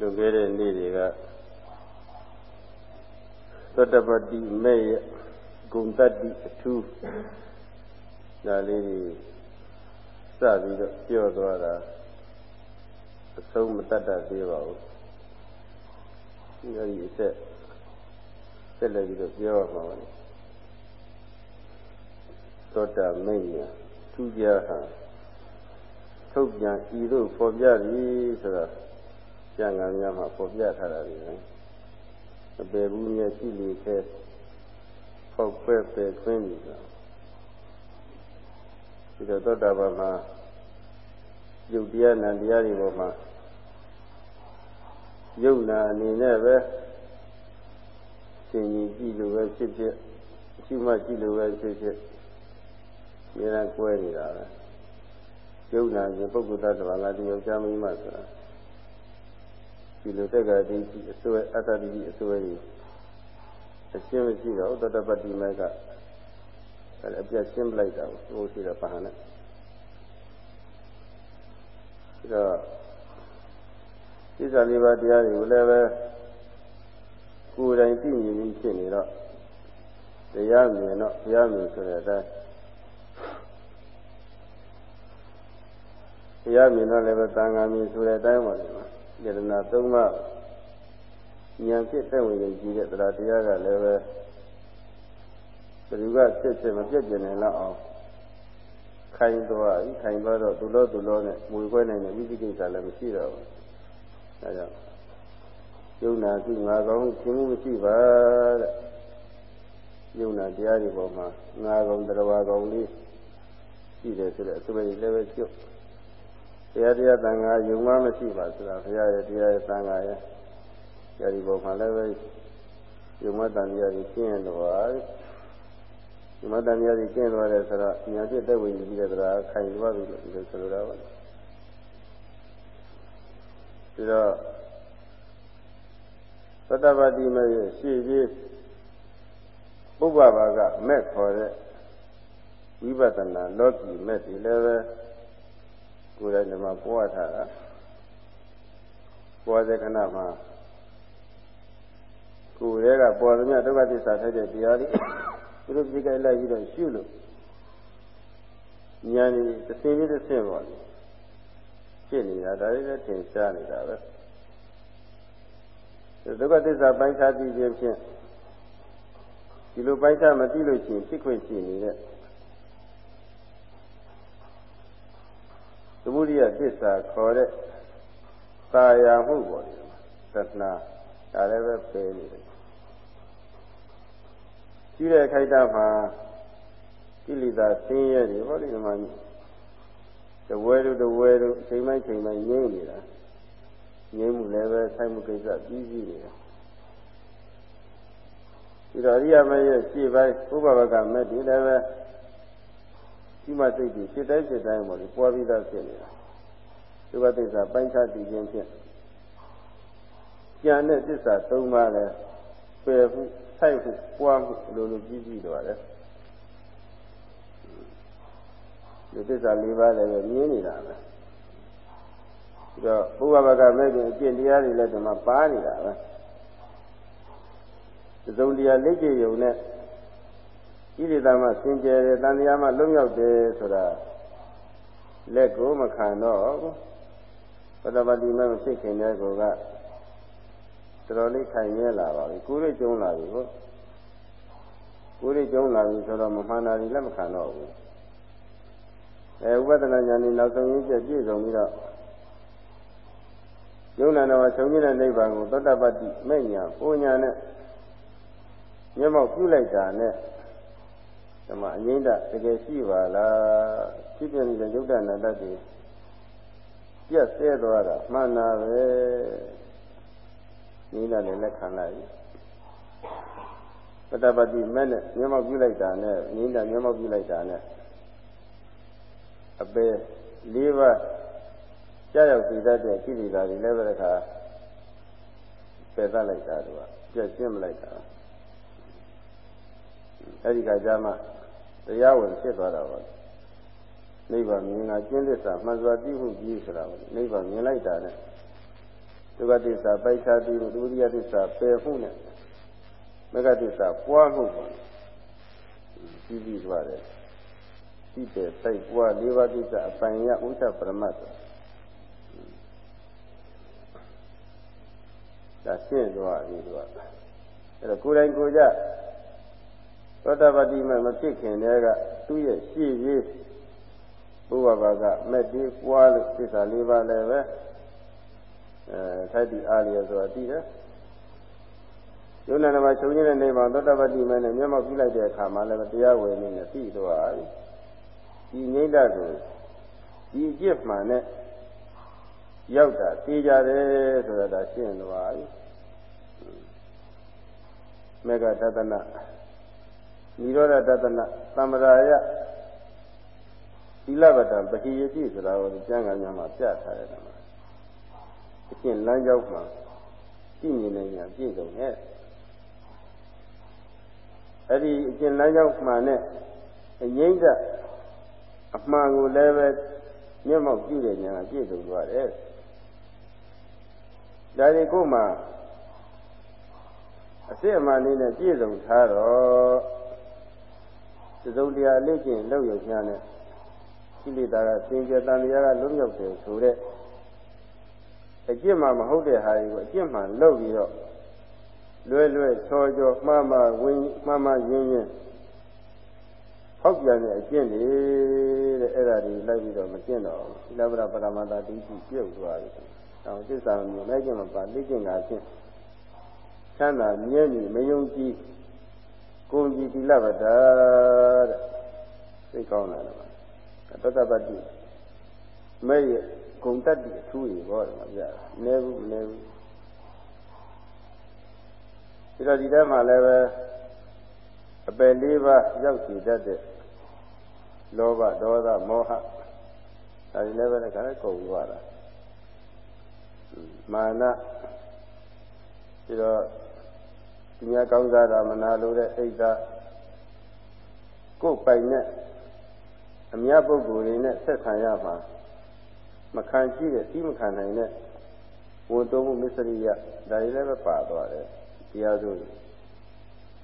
လွန်ခဲ့တဲ့နေ့တွေကသောတပတိမဲ့ရဲ့ဂုံတတ္တိအထူးဒါလေးတွေစပြီးတော့ပြောသွားတာအဆုံးမတတ်တတ်သေးပါဘူးဒီအကြီးအဆက်ဆက်လက်ပြီးတော့ပြောရမှာပါသောတာမိတ်ညာထူးခြားဟာထုတ်ပြန်ဤသို့ပေါ်ပြသည်ဆိုတော့ ကျန်ကံများမှာပေါ်ပြထားတာတွေအပေဘူးမျက်ရှိလေခဲဖောက်ခွဲပယ်ခွင်းပြီဆိုဒီတော့သောတာပန်မှာယုတ်တရားနံတရားတွေပေါ်မှာယုတ်နာအနေနဲ့ပဲရှင်ကြီးကြည့်လို့ပဲဖြစ်ဖြစ်အရှိမှကြည့်လို့ပဲဖြစ်ဖြစ်ဉာဏ်ကွဲနေတာပဲယုတ်နာခြင်းပုဂ္ဂိုလ်သတ္တဝါကဒီယောက်ျားမိန်းမဆိုတာ ဒီလိုတက္ကတိအစွဲအတ္တတိအစွဲကြီးအရှင်းမရှိတော့သတ္တပတ္တိမကအဲအပြတ်ရှင်းပလိုက်တာကိုဟိုရှိတော့ပါဟနဲ့ဒါတော့သစ္စာလေးပါးတရားတွေကိုလည်းပဲကိုယ်တိုင်သိမြင်ပြီးဖြစ်နေတော့တရားမြင်တော့တရားမြင်ဆိုတဲ့အတိုင်းတရားမြင်တော့လည်းပဲသံဃာမြင်ဆိုတဲ့အတိုင်းပါလေ ယတနာသုံးပါးဉာဏ်ဖြစ်တဲ့ဝင်ကြည့်တဲ့တရားတရားကလည်းပဲဘယ်သူကဖြစ်ဖြစ်မပြတ်ကျင်နိုင်လောက်အောင်ခိုင်သွားပြီခိုင်သွားတော့သူလို့သူလို့နဲ့မွေခွဲနိုင်တဲ့ဝိသိကိစ္စလည်းမရှိတော့ဘူးဒါကြောင့်ယုံနာရှိငါကောင်းခြင်းမှုမရှိပါတဲ့ယုံနာတရားတွေပေါ်မှာငါကောင်းတရားကောင်းလေးရှိတယ်ဆိုတဲ့အစွဲလည်းပဲကျွတ် တရားတရားသံဃာယုံမှမရှိပါဆိုတာဘုရားရဲ့တရားရဲ့သံဃာရဲ့တရားဒီပေါ်မှာလည်းပဲယုံမတန်တရားကြီးရှင်းရတော့ယုံမတန်တရားကြီးရှင်းသွားတယ်ဆိုတော့ညာဖြစ်တဲ့ဝိညာဉ်ကြီးတဲ့တရားခိုင်သွားပြီလို့ဒီလိုဆိုလိုတာပါဒီတော့သတ္တပတိမရဲ့ရှေ့ကြီးပုဗ္ဗဘာကမဲ့ခေါ်တဲ့ဝိပဿနာလောကီမဲ့ဒီလည်းပဲ ကိုယ်တိုင်ဓမ္မပွားထားတာပွားတဲ့ခဏမှာကိုယ်ရဲ့ကပေါ်သမျှဒုက္ခသစ္စာထိုက်တဲ့တရားတွေသူတို့ပြိကြိုက်လိုက်ပြီးတော့ရှုလို့ဉာဏ်ကြီးတစ်ဆင်းပြီးတစ်ဆင်းပါလေဖြစ်နေတာဒါလေးလည်းထင်ရှားနေတာပဲဒုက္ခသစ္စာပိုင်းခြားပြီးခြင်းဖြင့်ဒီလိုပိုင်းခြားမသိလို့ရှိရင်ဖြစ်ခွင့်ရှိနေတဲ့ သမုဒိယသစ္စာခေါ်တဲ့သာယာမှုပေါ်တယ်သတ္တနာဒါလည်းပဲပယ်နေတယ်ရှိတဲ့ခိုက်တာမှာကိလေသာဆင်းရဲတွေဟောဒီမှာတဝဲတို့တဝဲတို့ချိန်မိုင်းချိန်မိုင်းငြိမ့်နေတာငြိမ့်မှုလည်းပဲဆိုင်မှုကိစ္စပြီးပြီးနေတာဒီတော့အရိယာမရဲ့ရှေ့ပိုင်းဥပဘကမဲ့ဒီလည်းပဲ ဒီမှာစိတ်ကြီးဖြစ်တိုင်းဖြစ်တိုင်းပေါ့လေပွားပြီးသားဖြစ်နေတာဒုက္ခသစ္စာပိုင်းခြားသိခြင်းဖြင့်ကြံတဲ့သစ္စာ၃ပါးလည်းပယ်မှုဆိုင်မှုပွားမှုလိုလိုကြီးကြီးတော့တယ်ဒီသစ္စာ၄ပါးလည်းမြင်နေတာပဲပြီးတော့ဘုရားဘကမဲ့ခင်အကျင့်တရားတွေလည်းဒီမှာပါနေတာပဲသုံးတရားလက်ကျယုံနဲ့ ဣရိတာမှစင်ကြယ်တယ်တန်တရားမှလုံးရောက်တယ်ဆိုတာလက်ကိုမခံတော့ပတပတိမဲ့ဖြစ်ခင်တဲ့ကောကတော်တော်လေးခိုင်ရဲလာပါပြီကိုယ်လေးကျုံလာပြီဟုတ်ကိုယ်လေးကျုံလာပြီဆိုတော့မမှန်တာကြီးလက်မခံတော့ဘူးအဲဥပဒနာဉာဏ်นี่နောက်ဆုံးရင်းပြည့်ပြည့်စုံပြီးတော့ယုံနာတော်ချုပ်ခြင်းတဲ့နိဗ္ဗာန်ကိုသောတပတ္တိမဲ့ညာပူညာနဲ့မျက်မှောက်ပြုလိုက်တာနဲ့ ဓမ္မအငိမ့်တတကယ်ရှိပါလားဖြစ်ပြနေတဲ့ယုတ်တနာတတ်တွေပြတ်ဆဲသွားတာမှန်တာပဲနိဒလည်းလက်ခံလိုက်ပတပတိမဲ့နဲ့မျက်မှောက်ပြုလိုက်တာနဲ့နိဒမျက်မှောက်ပြုလိုက်တာနဲ့အပေ၄ပါးကြောက်ရောက်စီတတ်တဲ့ကိလေသာတွေလည်းပဲတခါပယ်သလိုက်တာတို့ကပြည့်ရှင်းမလိုက်တာ အဲ့ဒီကကြမှာတရားဝင်ဖြစ်သွားတာပါနိဗ္ဗာန်မြင်တာကျင့်သစ္စာမှန်စွာသိမှုကြီးဆိုတာပါနိဗ္ဗာန်မြင်လိုက်တာနဲ့ဒုက္ခသစ္စာပိုက်ခြားပြီးဒုတိယသစ္စာပယ်မှုနဲ့မဂ္ဂသစ္စာပွားမှုပေါ့ပြီးပြီးသွားတယ်ဒီတဲ့စိုက်ပွား၄ပါးသစ္စာအပိုင်ရဥစ္စာပရမတ်ဒါရှင်းသွားပြီသူကအဲ့တော့ကိုယ်တိုင်ကိုယ်ကြ သောတပတိမမဖြစ်ခင်တည်းကသူ့ရဲ့ရှေ့ရေးဘုရားဘာကမက်ဒီပွားလို့သစ္စာ၄ပါးလည်းပဲအဲထိုက်ဒီအားလျော်ဆိုတာသိတယ်ယုံနာမှာချုပ်ရင်းတဲ့နေမှာသောတပတိမနဲ့မျက်မှောက်ပြုလိုက်တဲ့အခါမှာလည်းတရားဝင်နေနဲ့သိသွားပြီဒီငိမ့်တကိုဒီအကျင့်မှန်နဲ့ရောက်တာသိကြတယ်ဆိုတာဒါရှင်းသွားပြီမေဃတတနာ និရောဓတတနာသံ္မရာယသီလဗတံပတိယတိဆိုတာကိုကျမ်းဂန်များမှာပြထားတယ်ကွာအကျင့်လမ်းကြောင်းမှာကြည့်မြင်နေညာပြည့်စုံတဲ့အဲ့ဒီအကျင့်လမ်းကြောင်းမှန်နဲ့အငိမ့်ကအမှန်ကိုလည်းပဲမျက်မှောက်ပြုတဲ့ညာပြည့်စုံသွားတယ်ဒါဒီကိုမှအစစ်အမှန်လေးနဲ့ပြည့်စုံထားတော့ သုံးတရားအလေးကျင့်လောက်ရချမ်းနဲ့ကိလေသာကစင်ကြယ်တန်တရားကလွတ်မြောက်တယ်ဆိုတဲ့အကျင့်မှမဟုတ်တဲ့ဟာတွေကိုအကျင့်မှလုပ်ပြီးတော့လွယ်လွယ်ချောချောမှားမှားဝင်းမှားမှားရင်းရင်းဟောက်ပြန်တဲ့အကျင့်တွေတဲ့အဲ့ဒါတွေလိုက်ပြီးတော့မကျင့်တော့ဘူးသီလပရပရမတ္တတိတိပြုတ်သွားတယ်။အောင်သစ္စာမျိုးလိုက်ကျင့်မပါသိကျင့်တာဖြင့်ချမ်းသာမြဲမြံမယုံကြည် ကိုယ်ကြည်သီလပတ္တတဲ့သိကောင်းလာတယ်တတ္တပတ္တိမဲ့ရဲ့ဂုံတတ္တိအထူးကြီးဟောတယ်မပြ။နည်းဘူးမနည်းဘူးဒီတော့ဒီထဲမှာလည်းပဲအပယ်လေးပါးရောက်စီတတ်တဲ့လောဘဒေါသမောဟဒါတွေလည်းပဲခါနဲ့ကုန်သွားတာမာနပြီးတော့ ဒီများကောင်းစားတာမနာလိုတဲ့အိတ်သာကိုယ်ပိုင်နဲ့အများပုဂ္ဂိုလ်တွေနဲ့ဆက်ဆံရမှာမခံရှိတဲ့ပြီးမခံနိုင်တဲ့ဝန်တုံးမှုမစ္စရိယဒါတွေလည်းပဲပါသွားတယ်တရားစိုး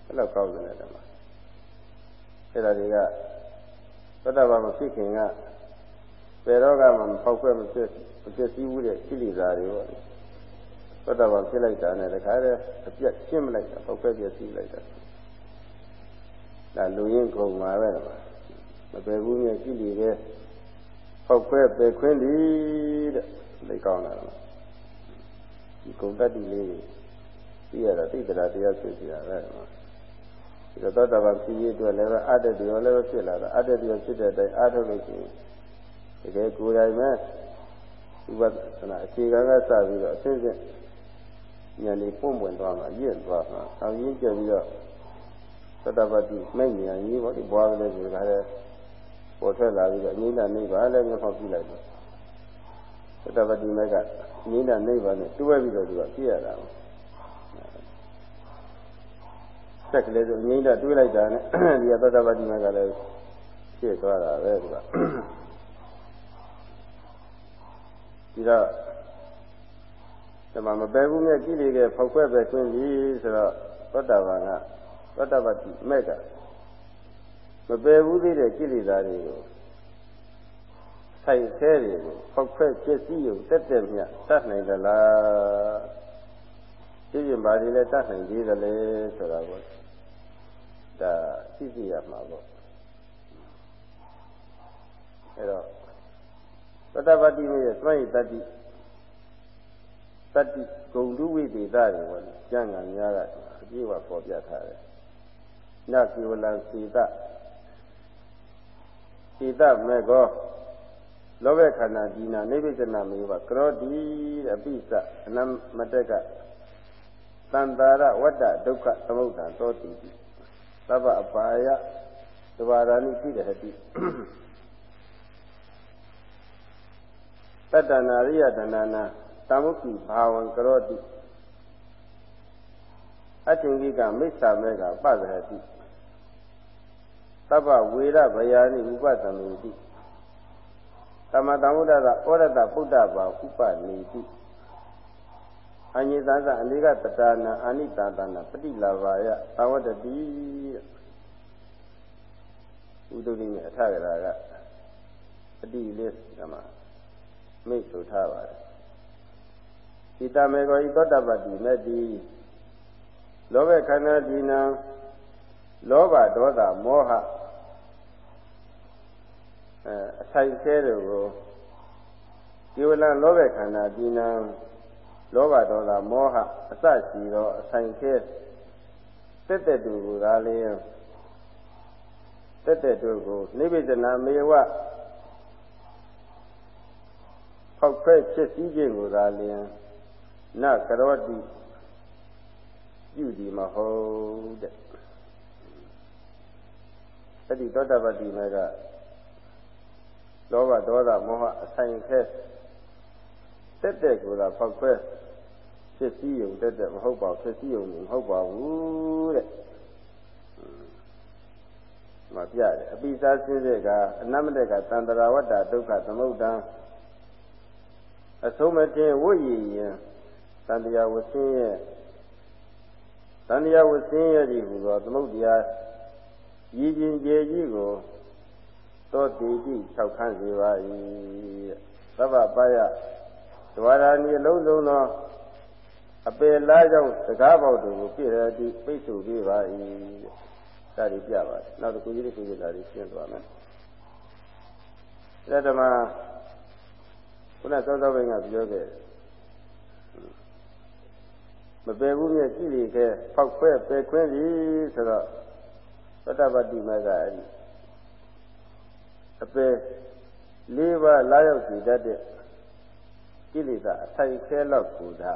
အဲ့လောက်ကောင်းတယ်ဓမ္မအဲ့ဒါတွေကသတ္တဗာမဖြစ်ခင်ကဘယ်တော့မှမဖောက်ခွဲမဖြစ်မဖြစ်စည်းဘူးတဲ့ကိလေသာတွေပေါ့ သတ္တဗာဖြစ်လိုက်တာနဲ့တခါတည်းအပြတ်ရှင်းမလိုက်တာဖောက်ခွဲပြစည်းလိုက်တာဒါလူရင်းကုန်ပါပဲမပယ်ဘူးမြဲကိလေသာဖောက်ခွဲပယ်ခွင်းသည်တဲ့သိကောင်းတာဒီကုံတတ္တိလေးသိရတာသိတရာတရားဖြစ်စီတာပဲဒီတော့သောတာပန်ဖြစ်ရေးအတွက်လည်းအတ္တတရားလည်းဖြစ်လာတာအတ္တတရားဖြစ်တဲ့အတိုင်းအားထုတ်လို့ရှိရင်တကယ်ကိုယ်တိုင်ပဲဥပဒနာအခြေခံကစပြီးတော့အစစ်စစ် ဉာဏ်လေးပွင့်ပွင့်သွားမှာရင့်သွားမှာအောင်ရင်းကြပြီးတော့သတ္တပတိမဲ့ဉာဏ်ကြီးပေါ့ဒီဘွားကလေးကလည်းပေါ်ထွက်လာပြီးတော့အငိမ့်တာနိဗ္ဗာန်လည်းမျက်မှောက်ပြုလိုက်တယ်သတ္တပတိမဲ့ကအငိမ့်တာနိဗ္ဗာန်နဲ့တွဲပြီးတော့သူကပြည့်ရတာဆက်ကလေးဆိုငိမ့်တာတွေးလိုက်တာနဲ့ဒီကသတ္တပတိမဲ့ကလည်းဖြစ်သွားတာပဲသူကဒီတော့ ဒီမှာမပယ်ဘူးမြတ်ကြည့်လေတဲ့ဖောက်ခွဲပဲတွင်းပြီဆိုတော့သောတာပန်ကသောတာပတိမဲ့ကမပယ်ဘူးသေးတဲ့ကိလေသာတွေကိုဆိုင်ဆဲတွေကိုဖောက်ခွဲပြည့်စည်ရုံတက်တက်မြတ်တတ်နိုင်သလားသိရင်ဘာတွေလဲတတ်နိုင်သေးသလဲဆိုတာကိုဒါသိသိရမှာပေါ့အဲတော့သတ္တပတိရဲ့စွန့်ရည်တတ္တိ တတ္တိဂုံတုဝိတေသတွေပေါ့ကျမ်းဂန်များကအပြည့်အဝပေါ်ပြထားတယ်နကေဝလံစေတစေတမေကောလောဘခန္ဓာဒီနာနိဗ္ဗိဒနာမေဘကရောတိတဲ့အပိစအနမတက်ကသန္တာရဝတ္တဒုက္ခသမုဒ္ဒံသောတိသဗ္ဗအပါယသဘာရဏိသိတဲ့တိတတ္တနာရိယတဏနာ သမုခိဘာဝံကရောတိအတ္တင်ကြီးကမိစ္ဆာမဲကပသရတိသဗ္ဗဝေရဗယာနိဥပသမေတိသမတံဝုဒ္ဒသဩရတပုဒ္ဒဘာဥပနေတိအညိသသအနေကတတာနာအာနိတာတနာပฏิလာဘာယသဝတ္တိဥဒ္ဓိနဲ့အထကရာကအတိလေးကမှမိတ်ဆိုထားပါတယ် ဣတမေကောဤသောတပတ္တိမေတိလောဘခန္ဓာဒီနံလောဘဒေါသမောဟအဲအဆိုင်ဆဲတို့ကိုဒီဝလလောဘခန္ဓာဒီနံလောဘဒေါသမောဟအစရှိသောအဆိုင်ဆဲတက်တက်တူကိုသာလျင်တက်တက်တို့ကိုနိဗ္ဗာန်မေဝဖောက်ဖဲဖြစ်စည်းခြင်းကိုသာလျင် နကရောတိပြုဒီမဟုတ်တဲ့အဲ့ဒီသောတပတ္တိမေကလောဘဒေါသမောဟအဆိုင်ခဲတက်တဲ့ကိုယ်သာဖောက်ခွဲဖြစ်စည်းုံတက်တဲ့မဟုတ်ပါဖြစ်စည်းုံမဟုတ်ပါဘူးတဲ့မပြတယ်အပိစာစင်းတဲ့ကအနမတက်ကသန္တရာဝတ္တဒုက္ခသမုဒ္ဒံအဆုံးမတင်ဝိရည်ရင် သန္တရားဝဆင်းရဲ့သန္တရားဝဆင်းရဲ့ဒီဟူသောသမုဒ္ဒရာရည်ချင်းကျေကြီးကိုသောတိတိ၆ခန်းစေပါ၏သဗ္ဗပါယဒဝရဏီလုံးစုံသောအပေလားကြောင့်စကားပေါက်တို့ကိုပြည့်ရတိပိတ်ဆို့ပေးပါ၏ဒါတွေပြပါတယ်နောက်တစ်ခုကြီးတစ်ခုကြီးဒါတွေရှင်းသွားမယ်ဒါဓမ္မခုနသောသောဘိင်ကပြောခဲ့ မပယ်ဘူးမြဲကြည့်လေခဲဖောက်ခွဲပယ်ခွင်းပြီဆိုတော့သတ္တပတ္တိမကအဲ့ဒီအပယ်လေးပါးလာရောက်စီတတ်တဲ့ကိလေသာအထိုက်ခဲလောက်ကိုသာ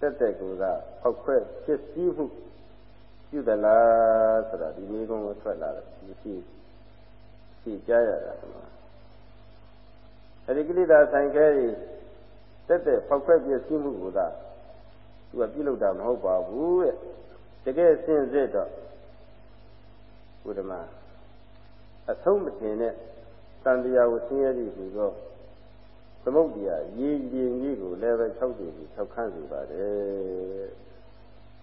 တက်တဲ့ကိုသာဖောက်ခွဲဖြစ်စည်းမှုပြုသလားဆိုတာဒီမိကုံးကိုထွက်လာတယ်မရှိရှိကြားရတာကွာအဲဒီကိလေသာဆိုင်ခဲကြီး တက်တဲ့ဖောက်ခွဲပြည့်စည်မှုကိုသာသူကပြုလုပ်တာမဟုတ်ပါဘူးတဲ့တကယ်စင်စစ်တော့ဘုဒ္ဓမအဆုံးမတင်တဲ့တန်တရားကိုဆင်းရဲသည်ဟူသောသမုဒ္ဒရာရည်ရင်ကြီးကိုလည်းပဲ၆တည်ပြီး၆ခန်းစီပါတယ်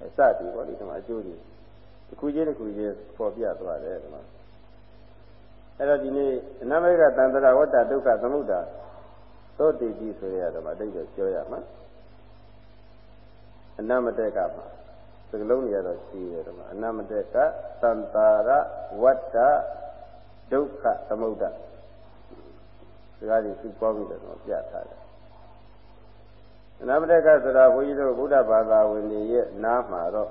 အစတည်ပေါ့ဒီကမှာအကျိုးကြီးတစ်ခုချင်းတစ်ခုချင်းပေါ်ပြသွားတယ်ဒီမှာအဲ့တော့ဒီနေ့အနမိတ်ကတန်တရာဝတ္တဒုက္ခသမုဒ္ဒါ သောတိတိဆိုရတော့အတိတ်ကိုပြောရမှာအနမတက်ကမှာစကလုံးတွေကတော့ရှိတယ်တော့အနမတက်ကသံတာရဝတ္တဒုက္ခသမုဒ္ဒစကားတွေသိပေါ်ပြီးတော့ပြထားတယ်အနမတက်ကဆိုတာဘုန်းကြီးတို့ဗုဒ္ဓဘာသာဝင်တွေရဲ့နားမှာတော့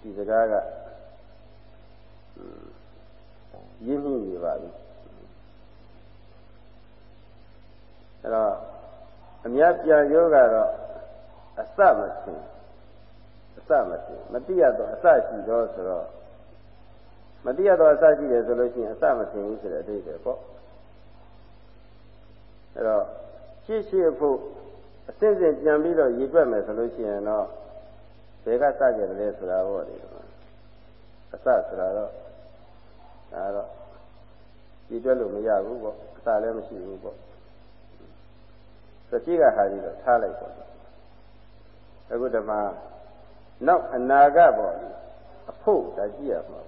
ဒီစကားကရင်းနှီးနေပါပြီ အဲ့တော့အများပြန်ရောကတော့အစမသိအစမသိမတိရတော့အစရှိတော့ဆိုတော့မတိရတော့အစရှိတယ်ဆိုလို့ရှိရင်အစမသိဘူးဆိုတဲ့အဓိပ္ပာယ်ပေါ့အဲ့တော့ရှင်းရှင်းဖို့အစစ်စစ်ပြန်ပြီးတော့ရည်တွက်မယ်ဆိုလို့ရှိရင်တော့ဘယ်ကစကြတယ်လဲဆိုတာပေါ့ဒီအစဆိုတာတော့ဒါတော့ရည်တွက်လို့မရဘူးပေါ့အစလည်းမရှိဘူးပေါ့ ဆိုကြည့်ကဟာပြီးတော့ထားလိုက်ပေါ့အခုဓမ္မနောက်အနာဂတ်ပေါ့အဖို့ဒါကြည့်ရမှာ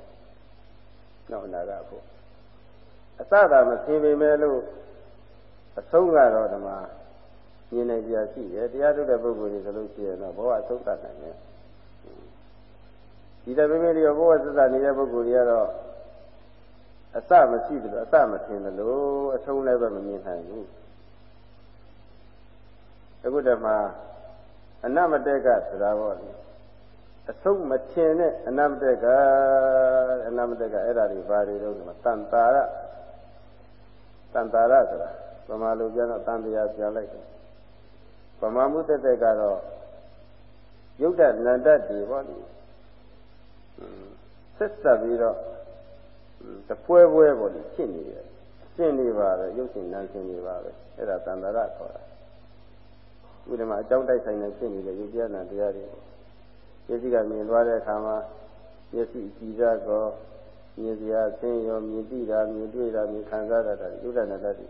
နောက်အနာဂတ်အဖို့အစသာမသိပေမဲ့လို့အဆုံးကတော့ဓမ္မမြင်နေကြရှိတယ်တရားထုတ်တဲ့ပုဂ္ဂိုလ်တွေဆိုလို့ရှိရင်တော့ဘဝအဆုံးသတ်နိုင်တယ်ဒီတပိမေတွေဘဝသစ္စာနေတဲ့ပုဂ္ဂိုလ်တွေကတော့အစမရှိသလိုအစမထင်သလိုအဆုံးလည်းပဲမမြင်နိုင်ဘူး အခုတည်းမှာအနမတက်ကဆိုတာပေါ့လေအဆုံးမထင်တဲ့အနမတက်ကအနမတက်ကအဲ့ဒါတွေဘာတွေတော့ဒီမှာတန်တာရတန်တာရဆိုတာဗမာလူပြန်တော့တန်တရားပြန်လိုက်တယ်ဗမာမှုတက်တက်ကတော့ယုတ်တနန္တတွေပေါ့လေဆက်ဆက်ပြီးတော့တပွဲပွဲပေါ့လေဖြစ်နေတယ်ရှင်းနေပါပဲရုပ်ရှင်နာမ်ရှင်နေပါပဲအဲ့ဒါတန်တာရခေါ်တာ ဥဒ္ဓမှာအကြောင်းတိုက်ဆိုင်နေဖြစ်နေတဲ့ယုတ်တရားနာတရားတွေမျက်စိကမြင်သွားတဲ့အခါမှာမျက်စိကြည်စားကောမြင်စရာဆင်းရောမြင်သိတာမြင်တွေ့တာမြင်ခံစားတာယုတ်တနာတတ်တွေ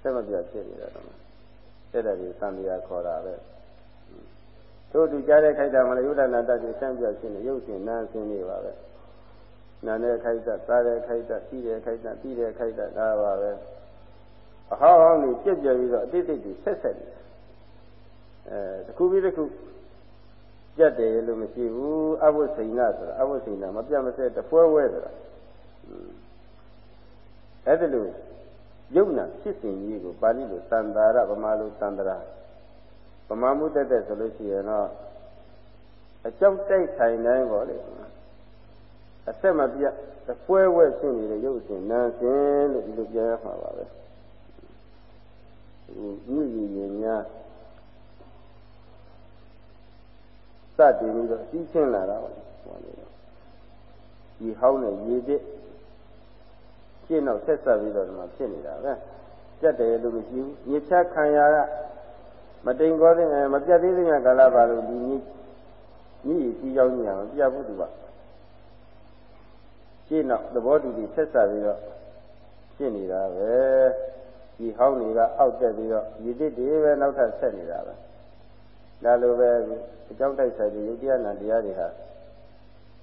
ဆက်မပြတ်ဖြစ်နေတာတော့အဲ့ဒါကြီးသံဃာခေါ်တာပဲတို့သူကြားတဲ့ခိုက်တာမလားယုဒ္ဓနာတတ်ကြီးဆန့်ပြရှင်းနေရုပ်ရှင်နာဆင်းနေပါပဲနာတဲ့ခိုက်တာစားတဲ့ခိုက်တာပြီးတဲ့ခိုက်တာပြီးတဲ့ခိုက်တာဒါပါပဲအဟောင်းဟောင်းကြီးပြက်ပြက်ပြီးတော့အတိတ်တိတ်ကြီးဆက်ဆက်နေ အဲတစ်ခုပြီးတစ်ခုပြတ်တယ်လို့မရှိဘူးအဝိစိဏဆိုတာအဝိစိဏမပြတ်မစဲတပွဲဝဲဆိုတာအဲ့ဒါလို့ယုံနာဖြစ်စဉ်ကြီးကိုပါဠိလိုသန္တာရဗမာလိုသန္တရာဗမာမှုတက်တဲ့ဆိုလို့ရှိရင်တော့အကြောက်တိုက်ဆိုင်တိုင်းပေါ့လေအဆက်မပြတ်တပွဲဝဲဖြစ်နေတဲ့ရုပ်ရှင်နာရှင်လို့ဒီလိုပြောရမှာပါပဲဟိုမြည်ရည်ညာ စတင်ပြီးတော့စီးချင်းလာတာဟောလေဒီဟောင်းနဲ့ရေပြည့်ရှင်းတော့ဆက်ဆက်ပြီးတော့ဒီမှာဖြစ်နေတာပဲကြက်တယ်လို့မရှိဘူးညချခံရကမတိမ်ကောတဲ့မပြတ်သေးတဲ့ကာလပါလို့ဒီညညကြီးကြောင်းညာမပြတ်ဘူးသူကရှင်းတော့သဘောတူပြီးဆက်ဆက်ပြီးတော့ဖြစ်နေတာပဲဒီဟောင်းတွေကအောက်တက်ပြီးတော့ရည်တစ်တွေပဲနောက်ထပ်ဆက်နေတာပဲ ဒါလိုပဲအကြောင်းတိုက်ဆိုင်တဲ့ယုတ်တရားနာတရားတွေဟာ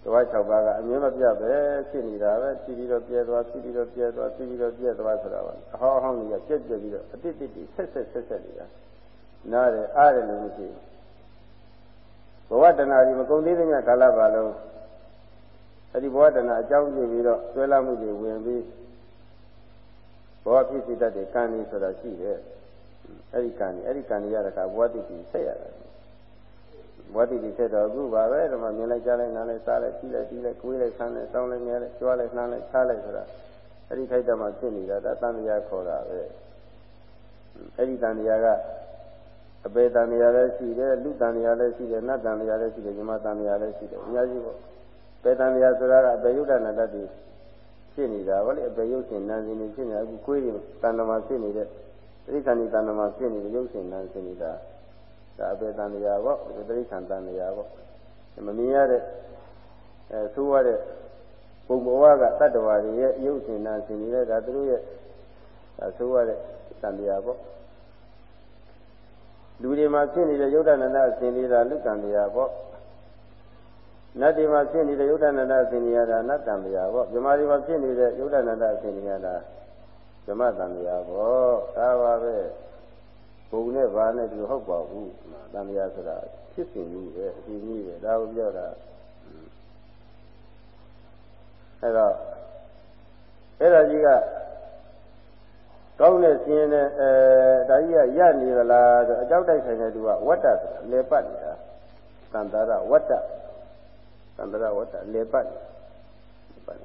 တဝါ6ပါးကအမြင်မပြပဲဖြစ်နေတာပဲဖြစ်ပြီးတော့ပြဲသွားဖြစ်ပြီးတော့ပြဲသွားဖြစ်ပြီးတော့ပြဲသွားဆိုတာပါအဟောင်းဟောင်းကြီးကပြက်ပြက်ပြီးတော့အတိတ်တိတ်ဆက်ဆက်ဆက်ဆက်နေတာနားတယ်အားတယ်လို့မရှိဘူးဘဝတဏှာဒီမကုန်သေးတဲ့ညကာလပါလုံးအဲ့ဒီဘဝတဏှာအကြောင်းပြပြီးတော့ဆွဲလာမှုတွေဝင်ပြီးဘဝဖြစ်စီတတ်တဲ့ကံကြီးဆိုတာရှိတယ်အဲ့ဒီကံကြီးအဲ့ဒီကံကြီးရတဲ့အခါဘဝတည်တည်ဆက်ရတယ် ဘဝတည်တည်ဆက်တော့အခုပါပဲဓမ္မမြင်လိုက်ကြားလိုက်နားလိုက်စားလိုက်ကြည့်လိုက်ကြည့်လိုက်ကိုယ်လိုက်ဆန်းလိုက်တောင်းလိုက်ငဲလိုက်ကြွားလိုက်နှမ်းလိုက်ချားလိုက်ဆိုတာအဲ့ဒီခိုက်တမှာဖြစ်နေတာဒါတန်တရားခေါ်တာပဲအဲ့ဒီတန်တရားကအပေတန်တရားလည်းရှိတယ်လူတန်တရားလည်းရှိတယ်နတ်တန်တရားလည်းရှိတယ်ဇမတန်တရားလည်းရှိတယ်အများကြီးပေါ့ပေတန်တရားဆိုတာကအပေယုဒ္ဒနာတတ်ပြီးဖြစ်နေတာဗောလေအပေယုတ်ရှင်နန်းစင်နေဖြစ်နေတာအခုကိုယ်ရင်တန်တမာဖြစ်နေတဲ့တိခဏီတန်တမာဖြစ်နေတဲ့ယုတ်ရှင်နန်းစင်နေတာ ဒါအပေတန်တရားဗောတိခဏတန်တရားဗောမမြင်ရတဲ့အဲသိုးရတဲ့ပုံဘဝကတတ္တဝါတွေရဲ့ယုတ်ရှင်နန်းစင်နေတဲ့ဒါသူတို့ရဲ့ဒါသိုးရတဲ့တန်တရားဗောလူတွေမှာဖြစ်နေတဲ့ယုတ်တဏ္ဍအစဉ်လေးတာလူတန်တရားဗောနတ်တွေမှာဖြစ်နေတဲ့ယုဒ္ဓနန္ဒအစဉ်ရတာနတ်တံမြာပေါ့မြမတွေမှာဖြစ်နေတဲ့ယုဒ္ဓနန္ဒအစဉ်ရတာဓမ္မတံမြာပေါ့ဒါပါပဲ ဘုံနဲ့ဘာနဲ့ဒီလိုဟုတ်ပါဘူးတံမြာဆိုတာဖြစ်စဉ်ကြီးပဲအရှင်ကြီးပဲဒါကိုပြောတာအဲ့တော့အဲ့ဒါကြီးကကောင်းတဲ့စင်းနဲ့အဲဒါကြီးကရနေသလားဆိုအကြောက်တိုက်ဆိုင်တဲ့သူကဝတ္တဆိုတာလေပတ်နေတာသံသာရဝတ္တသံတရဝတ္တလေပတ်ပတ်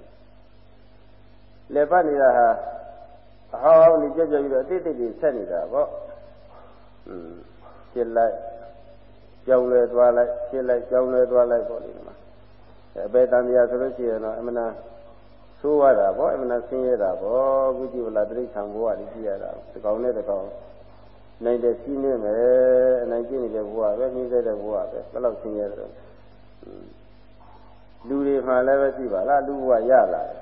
လေပတ်နေတာဟာအဟောင်းနေကြကြပြီးတော့အတိတ်တိတ်ကြီးဆက်နေတာပေါ့ อืมဖြစ်လိုက်ကြောင်းလဲသွားလိုက်ဖြစ်လိုက်ကြောင်းလဲသွားလိုက်ပေါ့ဒီမှာအပေတန်တရားဆိုလို့ရှိရင်တော့အမနာဆိုးရတာပေါ့အမနာဆင်းရဲတာပေါ့ကုကြည့်လာတိဋ္ဌံဘဝကြီးကြည့်ရတာဒီကောင်နဲ့ဒီကောင်နိုင်တဲ့စီးနေမယ်အနိုင်ကျင့်နေတဲ့ဘဝပဲနှင်းတဲ့ဘဝပဲဘယ်လောက်ဆင်းရဲတယ်လူတွေမှလည်းပဲကြည့်ပါလားလူဘဝရလာတယ်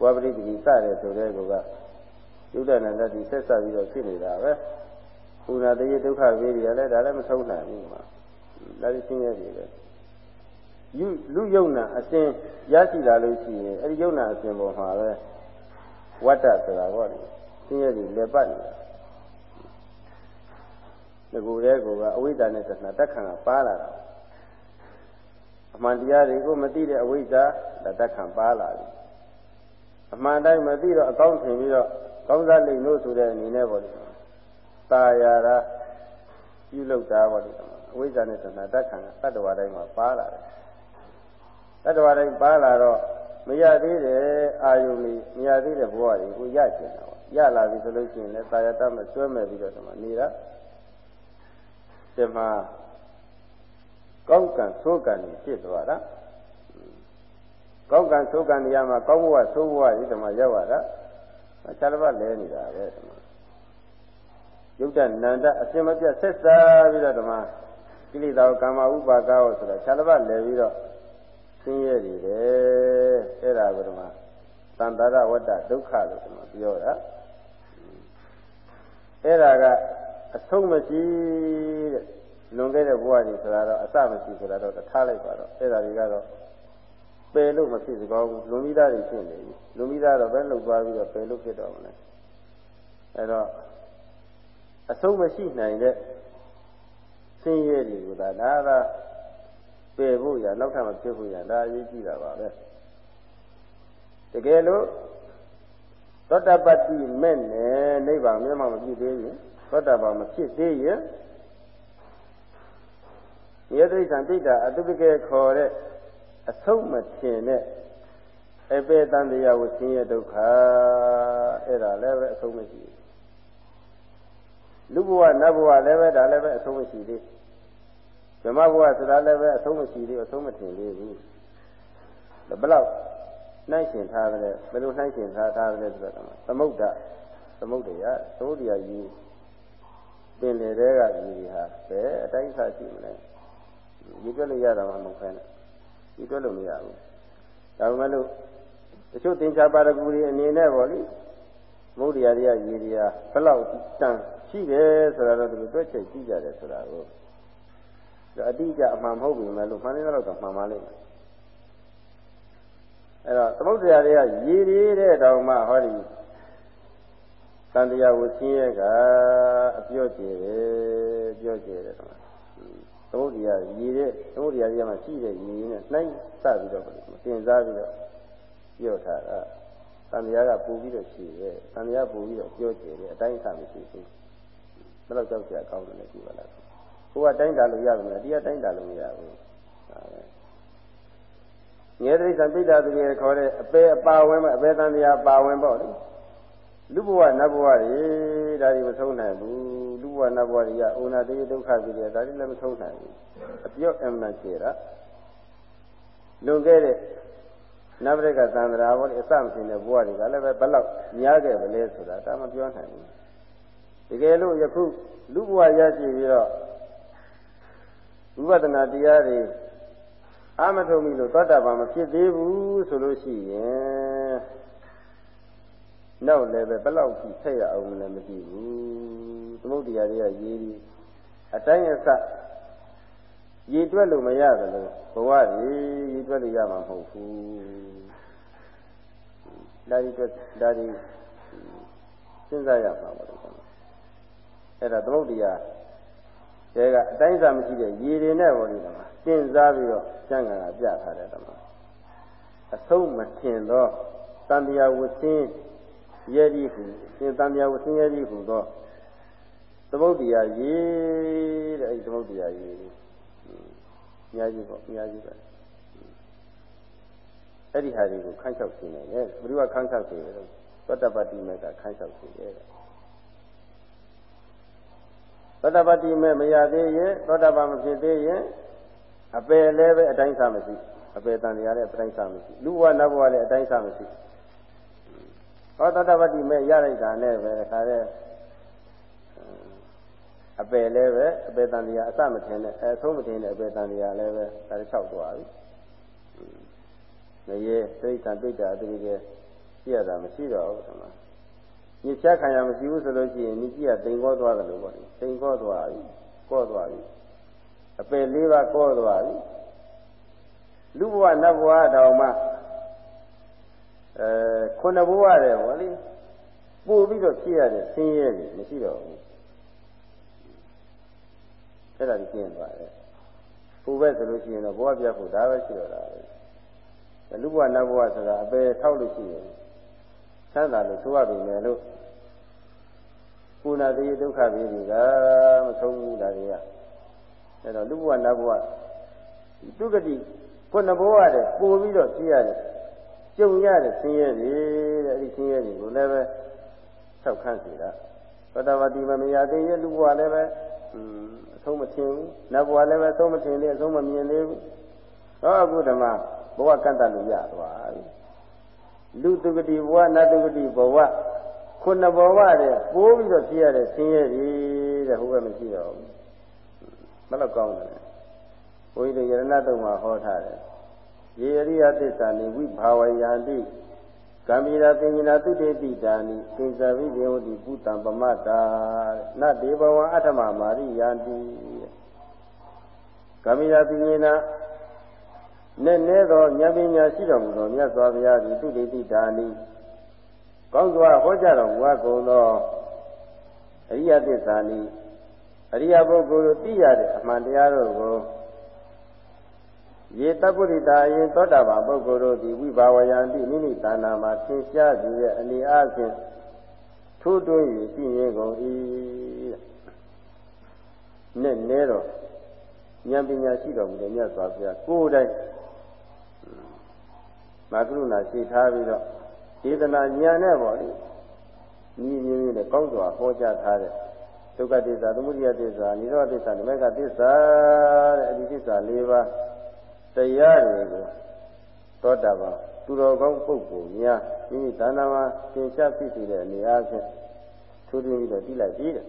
ဘဝပရိသေတိစတယ်ဆိုတဲ့ကောကယုဒ္ဓနာတတိဆက်ဆက်ပြီးတော့ဖြစ်နေတာပဲ ဥနာတရေဒုက္ခဝေးတွေကလည်းဒါလည်းမဆုံးနိုင်ဘူးမှာဒါလည်းရှင်းရတယ်ပဲယူလူယုံနာအစဉ်ရရှိလာလို့ရှိရင်အဲဒီယုံနာအစဉ်ပေါ်မှာပဲဝတ္တဆိုတာပေါ့လေရှင်းရတယ်လက်ပတ်နေတာဒီကိုယ်ရဲ့ကိုကအဝိဇ္ဇာနဲ့သနာတက်ခံကပါလာတာအမှန်တရားတွေကိုမသိတဲ့အဝိဇ္ဇာလက်တက်ခံပါလာပြီအမှန်တိုင်းမသိတော့အကောင်းထင်ပြီးတော့ကောင်းစားလိမ့်လို့ဆိုတဲ့အနေနဲ့ပေါ့လေ တာယာရာပြုလုပ်တာပေါ့လေအဝိဇ္ဇာနဲ့သဏ္ဍာန်တက္ကံတတ္တဝါတိုင်းမှာပါလာတယ်တတ္တဝါတိုင်းပါလာတော့မရသေးတဲ့အာယုန်ကြီးမရသေးတဲ့ဘဝတွေကိုရကျင်တာပေါ့ရလာပြီဆိုလို့ရှိရင်လည်းတာယာတမကျွဲမဲ့ပြီးတော့ဒီမှာနေတာဒီမှာကောင်းကံဆိုးကံဖြစ်သွားတာကောင်းကံဆိုးကံနေရာမှာကောင်းဘဝဆိုးဘဝဒီမှာရောက်လာတာအခြားတစ်ပတ်လဲနေတာပဲဒီမှာ ယုတ်တနန္တအစင်မပြတ်ဆက်စားပြီးတော့ဒီမှာကိလေသာကာမဥပါကရောဆိုတာခြားတစ်ပတ်လဲပြီးတော့ဆင်းရဲနေတယ်အဲ့ဒါကဒီမှာသန္တာရဝတ္တဒုက္ခလို့ဒီမှာပြောတာအဲ့ဒါကအဆုံးမရှိတဲ့လွန်ခဲ့တဲ့ဘဝကြီးဆိုတာတော့အစမရှိဆိုတာတော့ထားလိုက်ပါတော့အဲ့ဒါတွေကတော့ပယ်လို့မဖြစ်စကောင်းဘူးလွန်ပြီးသားတွေဖြစ်နေပြီလွန်ပြီးသားတော့ပဲလှုပ်သွားပြီးတော့ပယ်လို့ဖြစ်တော့မလဲအဲ့တော့ အဆုံးမရှိနိုင်တဲ့ဆင်းရဲတွေကိုဒါဒါကပယ်ဖို့ရနောက်ထပ်မဖြစ်ဖို့ရဒါအရေးကြီးတာပါပဲတကယ်လို့သောတပတ္တိမဲ့နဲ့နိဗ္ဗာန်မျက်မှောက်မဖြစ်သေးရင်သောတာပန်မဖြစ်သေးရင်ယသိဋ္ဌံတိတ္တာအတုပကေခေါ်တဲ့အဆုံးမထင်တဲ့အပေတန်တရားဝဆင်းရဲဒုက္ခအဲ့ဒါလည်းပဲအဆုံးမရှိဘူး လူဘဝနတ်ဘဝလည်းပဲဒါလည်းပဲအဆုံးမရှိသေးဓမ္မဘဝဆိုတာလည်းပဲအဆုံးမရှိသေးအဆုံးမထင်သေးဘူးဘယ်လောက်နှိုင်းရှင်ထားတယ်ဘယ်လိုနှိုင်းရှင်ထားထားတယ်ဆိုတော့သမုဒ္ဒသမုဒ္ဒရာသမုဒ္ဒရာကြီးပင်လေတဲ့ကကြီးတွေဟာဘယ်အတိုင်းစားရှိမလဲဒီတွက်လို့ရတာမှမဟုတ်ခဲနဲ့ဒီတွက်လို့မရဘူးဒါပေမဲ့လို့တချို့သင်္ချာပါရဂူတွေအနေနဲ့ပေါ့လေမုဒ္ဒရာတွေကရေတွေကဘယ်လောက်တန် ရှိတယ်ဆိုတာတော့သူတွက်ချက်ကြည့်ကြတယ်ဆိုတာကိုဒါအတိအကျအမှန်မဟုတ်ဘူးမယ်လို့မှန်တယ်တော့မှန်ပါလိမ့်မယ်အဲ့တော့သမုဒ္ဒရာတွေကရေတွေတဲ့တောင်မှဟောဒီတန်တရားဝဆင်းရဲကအပြော့ကျယ်တယ်ပြော့ကျယ်တယ်တော့သမုဒ္ဒရာရေတဲ့သမုဒ္ဒရာကြီးမှာရှိတဲ့ရေနဲ့နှိုင်းစပြီးတော့တင်စားပြီးတော့ပြော့ထားတာတန်တရားကပူပြီးတော့ရှိတယ်တန်တရားပူပြီးတော့ပြော့ကျယ်တယ်အတိုင်းအဆမရှိဘူး ဘယ်တော့ကြောက်ကြကောင်းတယ်လဲဒီပါလားကိုကတိုင်းတာလို့ရတယ်မလားဒီကတိုင်းတာလို့မရဘူးဟာပဲငယ်တိစ္ဆာပိဋကသူတွေခေါ်တဲ့အပေအပါဝင်မဲ့အပေတန်တရားပါဝင်ပေါ့လေလူဘဝနတ်ဘဝတွေဒါတွေမဆုံးနိုင်ဘူးလူဘဝနတ်ဘဝတွေကအိုနာတေဒုက္ခကြီးတွေဒါတွေလည်းမဆုံးနိုင်ဘူးအပြော့အမှန်ကျေတာလွန်ခဲ့တဲ့နဗရကသံဃာဘောလေအစမဖြစ်တဲ့ဘဝတွေကလည်းပဲဘလောက်များခဲ့ပါလဲဆိုတာဒါမပြောနိုင်ဘူး တကယ်လို့ယခုလူဘဝရရှိပြီးတော့ဝိပဿနာတရားတွေအာမထုံပြီလို့သောတာပန်မဖြစ်သေးဘူးဆိုလို့ရှိရင်နောက်လည်းပဲဘယ်လောက်ကြည့်ဆက်ရအောင်လည်းမသိဘူးသမုဒ္ဒရာတွေကရေးပြီးအတိုင်းအစရည်တွက်လို့မရသလိုဘဝကြီးရည်တွက်လို့ရမှာမဟုတ်ဘူးဒါဒီတွက်ဒါဒီစဉ်းစားရမှာပါလို့ အဲ့ဒါသမုဒ္ဒရာတဲကအတိုင်းစားမရှိတဲ့ရည်တွေနဲ့ပေါ်နေတာမှာစဉ်းစားပြီးတော့ကျမ်းဂန်ကပြထားတဲ့တမအဆုံးမထင်သောတန်တရားဝဆင်းရဲဒီဟုသင်တန်တရားဝဆင်းရဲဒီဟုသောသမုဒ္ဒရာရည်တဲ့အဲဒီသမုဒ္ဒရာရည်အများကြီးပေါ့အများကြီးပဲအဲ့ဒီဟာတွေကိုခန်းချောက်ရှင်းနေတယ်ဘယ်သူကခန်းချောက်ရှင်းလဲသောတပတ္တိမေကခန်းချောက်ရှင်းတယ် သောတပတ္တိမေမရသေးရင်သောတပန်မဖြစ်သေးရင်အပယ်လည်းပဲအတိုင်းစားမရှိအပယ်တန်တရားလည်းအတိုင်းစားမရှိလူဘဝနတ်ဘဝလည်းအတိုင်းစားမရှိဟောသောတပတ္တိမေရလိုက်တာနဲ့ပဲခါတဲ့အပယ်လည်းပဲအပယ်တန်တရားအစမထင်နဲ့အဆုံးမထင်တဲ့အပယ်တန်တရားလည်းပဲဒါလျှောက်သွားပြီ။ငရေသိက္ခာပိဋ္ဌာအတူတူကြည့်ရတာမရှိတော့ဘူးဒီမှာ ညစ်ချခံရမရှိဘူးဆိုလို့ရှိရင်ညစ်ကြီးကတိမ်ကောသွားတယ်လို့ပေါ့တိမ်ကောသွားပြီကောသွားပြီအပယ်လေးပါးကောသွားပြီလူဘဝနတ်ဘဝတောင်မှအဲခုနဘဝတဲ့ဟောလေပို့ပြီးတော့ဖြစ်ရတဲ့ဆင်းရဲတွေမရှိတော့ဘူးအဲ့ဒါကြီးကျင်းသွားတယ်ပူပဲဆိုလို့ရှိရင်တော့ဘဝပြတ်ဖို့ဒါပဲရှိတော့တာပဲလူဘဝနတ်ဘဝဆိုတာအပယ်ထောက်လို့ရှိရင် ချမ်းသာလို့ဆိုရပြီမယ်လို့ကုဏတိဒုက္ခပြီးပြီကမဆုံးဘူးဒါတွေကအဲ့တော့လူဘဝနတ်ဘဝသူကတိခုနဘဝတဲ့ပို့ပြီးတော့ပြရတယ်ကြုံရတဲ့ဆင်းရဲတွေတဲ့အဲ့ဒီဆင်းရဲတွေကိုလည်းပဲဆောက်ခန့်စီတာသတ္တဝတိမမရသေးရဲ့လူဘဝလည်းပဲအဆုံးမထင်ဘူးနတ်ဘဝလည်းပဲအဆုံးမထင်သေးအဆုံးမမြင်သေးဘူးဟောအခုဓမ္မဘဝကန့်တတ်လို့ရသွားပြီ လူတုဂတိဘဝနတ်တုဂတိဘဝခုနဘဝတဲ့ပိုးပြီးတော့ဖြစ်ရတဲ့ဆင်းရဲတွေတဲ့ဟိုဘက်မရှိတော့ဘူးမလောက်ကောင်းတယ်ဘုန်းကြီးတို့ယရဏတုံမှာဟောထားတယ်ရေအရိယသစ္စာနိဝိဘာဝယန္တိကံမိရာပင်ညာသုတေတိတာနိကိစ္စဝိဇေဝတိပုတ္တံပမတ္တာနတေဘဝအထမမာရိယံတိကံမိရာပင်ညာ နဲ့နဲသောဉာဏ်ပညာရှိတော်မူသောမြတ်စွာဘုရားသည်သုတေတိတာနိကောင်းစွာဟောကြားတော်မူအပ်ကုန်သောအရိယသစ္စာနိအရိယပုဂ္ဂိုလ်တို့သိရတဲ့အမှန်တရားတို့ကိုယေတပုရိတာယင်သောတာပန်ပုဂ္ဂိုလ်တို့သည်ဝိဘာဝယံတိမိမိတဏ္ဍာမှာသင်ရှားစေတဲ့အနေအားဖြင့်ထိုးတွင်း၍သိမြင်ကုန်၏နဲ့နဲတော့ဉာဏ်ပညာရှိတော်မူတဲ့မြတ်စွာဘုရားကိုယ်တိုင် မာကရုဏာရှိထားပြီးတော့ဒေသနာဉာဏ်နဲ့ပေါ့လေညီမြင်းမြင်းနဲ့ကောင်းစွာဟောကြားထားတဲ့ဒုက္ခသစ္စာသမုဒိယသစ္စာនិရောဓသစ္စာဓမ္မကသစ္စာတဲ့အဒီသစ္စာ၄ပါးတရားတွေကိုသောတာပန်သူတော်ကောင်းပုဂ္ဂိုလ်များမိမိတဏ္ဍာမှာသင်ရှားဖြစ်စေတဲ့အနေအားဖြင့်ထူးထူးပြီးတော့ပြီးလိုက်ပြီတဲ့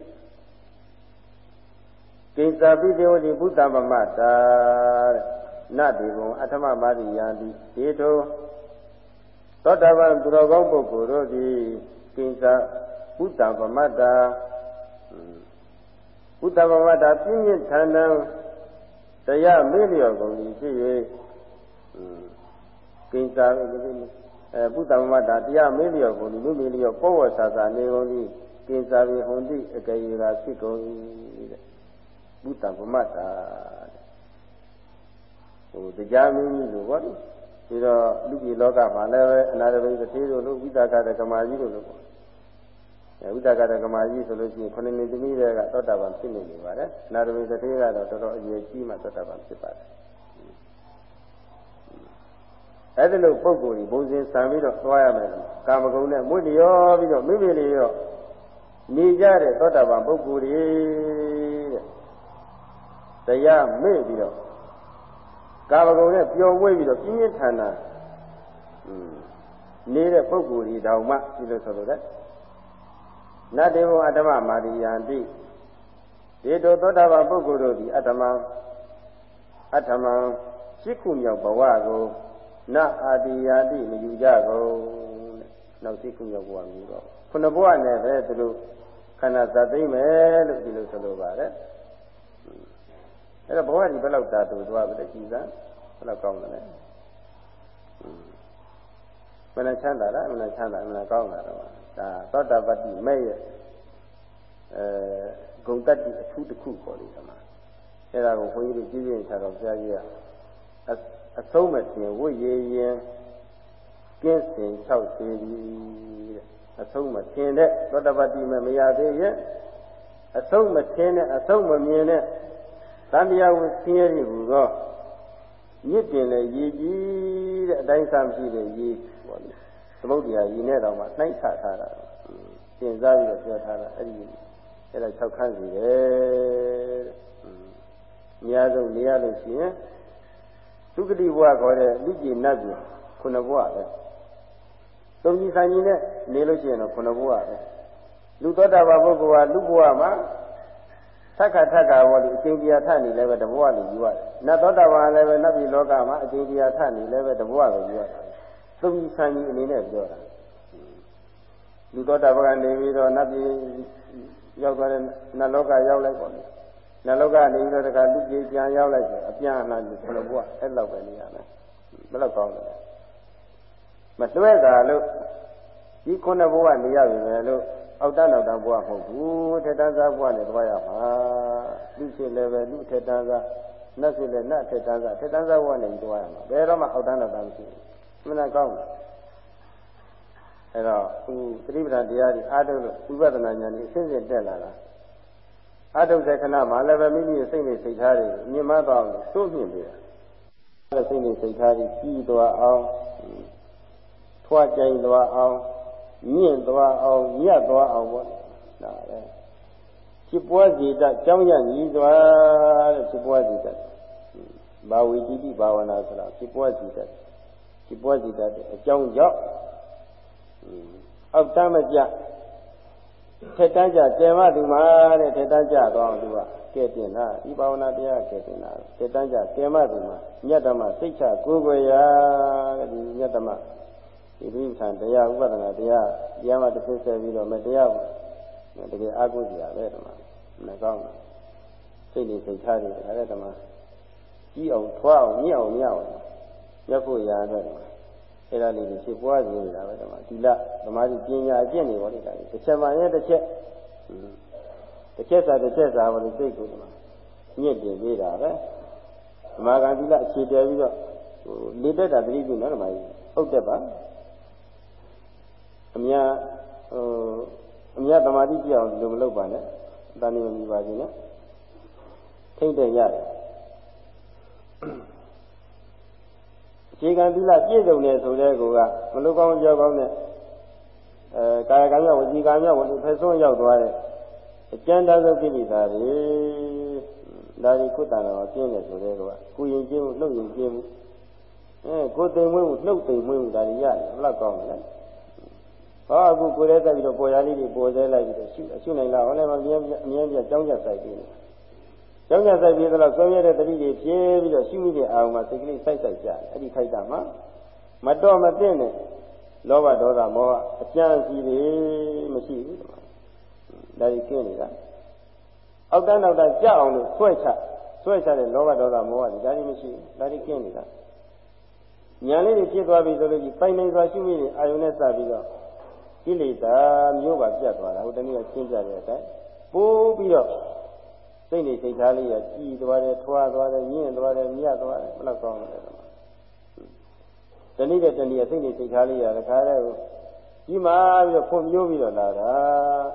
ကိစ္စပိတေဝတိဘုဒ္ဓမမတာတဲ့နတေဘုံအထမမာရိယံတိဒေတော သောတာပန်သူတော်ကောင်းပုဂ္ဂိုလ်တို့သည်ကိစ္စဘုဒ္ဓဗမတ္တာဘုဒ္ဓဗမတ္တာပြင်းပြထန်ထန်တရားမေ့လျော်ကုန်ပြီဖြစ်၍ကိစ္စအဲဘုဒ္ဓဗမတ္တာတရားမေ့လျော်ကုန်ပြီလူမေ့လျော်ပေါ်ဝဆာဆာနေကုန်ပြီကိစ္စဝိဟွန်တိအကရေရာဖြစ်ကုန်၏တဲ့ဘုဒ္ဓဗမတ္တာဟိုတရားမင်းကြီးလို့ဗောလေ ပြီးတော့လူကြီးလောကမှာလည်းပဲအနာရဘိသတိတို့လို့ဝိသကတကမာကြီးတို့လို့ပေါ့အဲဝိသကတကမာကြီးဆိုလို့ရှိရင်ခုနှစ်နှစ်သမီးတွေကသောတာပန်ဖြစ်နေနေပါတယ်အနာရဘိသတိကတော့တော်တော်အရေးကြီးမှသောတာပန်ဖြစ်ပါတယ်အဲ့ဒါလို့ပုံကိုယ်ကြီးဘုံစင်ဆံပြီးတော့သွားရမယ်ကာမဂုဏ်နဲ့မွေ့လျောပြီးတော့မိမိလေးရောနေကြတဲ့သောတာပန်ပုဂ္ဂိုလ်တွေတဲ့တရားမေ့ပြီးတော့ ကာမဂုဏ်နဲ့ပျော်ဝှေ့ပြီးတော့ပြင်းပြင်းထန်ထန်နေတဲ့ပုဂ္ဂိုလ်ဒီတောင်မှဒီလိုဆိုလို့တဲ့နတ္တေဝအတ္တမမာရိယံတိဒီတောသောတာပန်ပုဂ္ဂိုလ်တို့သည်အတ္တမအတ္တမရှိခုမြောက်ဘဝကိုနအာတိယာတိမယူကြကုန်တဲ့နောက်ရှိခုမြောက်ဘဝမျိုးတော့ခုနဘဝနဲ့ပဲသူတို့ခန္ဓာသတ်သိမ့်မယ်လို့ဒီလိုဆိုလိုပါတယ် အဲ့တော့ဘဝကြီးဘယ်လောက်တာတူသွားပြီလဲကြည်စမ်းဘယ်လောက်ကောင်းတယ်လဲမနချမ်းသာလားမနချမ်းသာမနကောင်းတာတော့ဒါသောတာပတ္တိမဲ့ရဲ့အဲဂုံတတ္တိအထူးတစ်ခုပေါ်လို့ဒီမှာအဲ့ဒါကိုဘုန်းကြီးတို့ကြည့်ရင်ခြားတော့ဘုရားကြီးကအဆုံးမတင်ဝိရရင်ကင်းစင်၆စီပြီတဲ့အဆုံးမတင်တဲ့သောတာပတ္တိမဲ့မရသေးရဲ့အဆုံးမတင်တဲ့အဆုံးမမြင်တဲ့ တန်တရားကိုဆင်းရဲပြီဟူသောမြစ်တင်လေရည်ကြီးတဲ့အတိုင်းစားမရှိတဲ့ရည်ပေါ့လေသမုဒ္ဒရာရည်နဲ့တော့မှနှိုက်ချထားတာသင်စားပြီးတော့ပြောထားတာအဲ့ဒီအဲ့ဒါ၆ခန်းစီတယ်တဲ့အများဆုံးနေရလို့ရှိရင်သုကတိဘဝခေါ်တဲ့လူကြီးနတ်ကြီးခုနှစ်ဘဝပဲသုံးကြီးဆိုင်ကြီးနဲ့နေလို့ရှိရင်တော့ခုနှစ်ဘဝပဲလူသောတာပန်ပုဂ္ဂိုလ်ကလူဘဝမှာ သက္ကထက္ကဘောလို့အချိန်တရားထနေလည်းပဲတဘဝလိုယူရတယ်။နတ်သောတာပန်လည်းပဲနတ်ပြည်လောကမှာအချိန်တရားထနေလည်းပဲတဘဝလိုယူရတယ်။သုံးကြီးဆန်းကြီးအနေနဲ့ပြောတာ။လူသောတာပန်ကနေပြီးတော့နတ်ပြည်ရောက်သွားတဲ့နတ်လောကရောက်လိုက်ပေါ့လေ။နတ်လောကနေပြီးတော့တခါလူကြီးပြန်ရောက်လိုက်တယ်အပြန်အလှန်ခုနဘဝအဲ့လောက်ပဲနေရမယ်။ဘယ်လောက်ကောင်းလဲ။မလွဲတာလို့ဒီခုနဘဝနေရပြီပဲလို့ အောက်တန်းနောက်တန်းဘဝမဟုတ်ဘူးထက်တန်းစားဘဝနဲ့သွားရမှာလူဖြစ်လည်းပဲလူထက်တန်းစားနတ်ဖြစ်လည်းနတ်ထက်တန်းစားထက်တန်းစားဘဝနဲ့သွားရမှာဘယ်တော့မှအောက်တန်းနောက်တန်းမရှိဘူးမနာကောင်းဘူးအဲ့တော့သူသတိပဋ္ဌာန်တရားကြီးအားထုတ်လို့ဝိပဿနာဉာဏ်ကြီးအစဉ်စဉ်တက်လာတာအားထုတ်တဲ့ခဏမှာလည်းပဲမိမိရဲ့စိတ်နဲ့စိတ်ထားတွေမြင်မသွားအောင်သို့မြင်ပေးတာအဲ့စိတ်နဲ့စိတ်ထားတွေကြီးသွားအောင်ထွားကြိုင်သွားအောင် မြင့်သွားအောင်ညက်သွားအောင်ပေါ့ဒါပဲဖြစ်ပွားစေတတ်ကြောင်းရညီးသွားတဲ့ဖြစ်ပွားစေတတ်ဘာဝီတိတိဘာဝနာဆိုတာဖြစ်ပွားစေတတ်ဖြစ်ပွားစေတတ်တဲ့အကြောင်းကြောင့်အောက်တမ်းမကြထက်တန်းကြကျေမသူမှာတဲ့ထက်တန်းကြသွားအောင်သူကကဲတင်တာဒီဘာဝနာတရားကဲတင်တာထက်တန်းကြကျေမသူမှာညတ္တမစိတ်ချကိုယ်ွယ်ရာတဲ့ဒီညတ္တမ ဒီတိခံတရားဥပဒနာတရားတရားမှတစ်ဆင့်ဆက်ပြီးတော့မတရားဘူးတကယ်အာကုစရာပဲဓမ္မမကောင်းစိတ်နေစိတ်ထားတယ်ဒါလည်းဓမ္မကြီးအောင်ထွားအောင်မြင့်အောင်မြတ်အောင်မြတ်ဖို့ရာအတွက်အဲ့ဒါလေးတွေဖြစ်ပွားနေတာပဲဓမ္မဒီလဓမ္မကြီးပညာအကျင့်တွေဟောနေတာတစ်ချက်မှရဲ့တစ်ချက်တစ်ချက်စာတစ်ချက်စာဟောလို့စိတ်ကိုဓမ္မညစ်တင်ပေးတာပဲဓမ္မကံဒီလအခြေတည်ပြီးတော့ဟိုလေတက်တာတတိပြုနော်ဓမ္မကြီးဟုတ်တယ်ပါ အများဟိုအများသမာဓိပြအောင်ဒီလိုမလုပ်ပါနဲ့တဏှိမမီပါစေနဲ့ထိမ့်တယ်ရတယ်အခြေခံသီလပြည့်စုံတယ်ဆိုတဲ့ကောကမလုကောင်းကြောက်ကောင်းနဲ့အဲကာယကံမြဝစီကံမြဝစီဖက်ဆုံးရောက်သွားတဲ့အကျဉ်းသားဆုံးကိလေသာတွေဒါဒီကုသနာကိုကျင်းတယ်ဆိုတဲ့ကောကကိုရင်ကျင်းမှုနှုတ်ရင်ကျင်းမှုအဲကိုသိမ်မွေးမှုနှုတ်သိမ်မွေးမှုဒါတွေရတယ်ဘယ်လောက်ကောင်းလဲ ဟောအခုကိုယ်ရဲတက်ပြီးတော့ပေါ်ရလေးတွေပေါ်သေးလိုက်ပြီးတော့ရှုရှုနိုင်လားဟောလည်းမမြဲအမြဲပြကြောင်းကြဆိုင်ပြီးကြောင်းကြဆိုင်ပြီးတော့ဆွဲရတဲ့တတိတွေဖြည်းပြီးတော့ရှုမိတဲ့အာရုံမှာစိတ်ကလေးစိုက်စိုက်ကြတယ်အဲ့ဒီခိုက်တာမှာမတော့မသိနဲ့လောဘဒေါသမောဟအကျဉ်းစီတွေမရှိဘူးဒါကြီးကျင်းနေတာအောက်တန်းနောက်တန်းကြောက်အောင်လို့ဆွဲချဆွဲချတဲ့လောဘဒေါသမောဟတွေဒါကြီးမရှိဘူးဒါကြီးကျင်းနေတာညာလေးတွေဖြစ်သွားပြီဆိုလို့ဒီပိုင်နိုင်စွာရှုမိတဲ့အာယုန်နဲ့စပြီးတော့ ကိလေသာမျိုးပါပြတ်သွားတာဟိုတနည်းကရှင်းပြတဲ့အတိုင်းပိုးပြီးတော့စိတ်နေစိတ်ထားလေးရကြည်သွားတယ်ထွားသွားတယ်ညင့်သွားတယ်မြတ်သွားတယ်ဘယ်လောက်ကောင်းလဲတနည်းတဲ့တနည်းစိတ်နေစိတ်ထားလေးရတခါတည်းကြီးမာပြီးတော့ဖွံ့မျိုးပြီးတော့လာတာ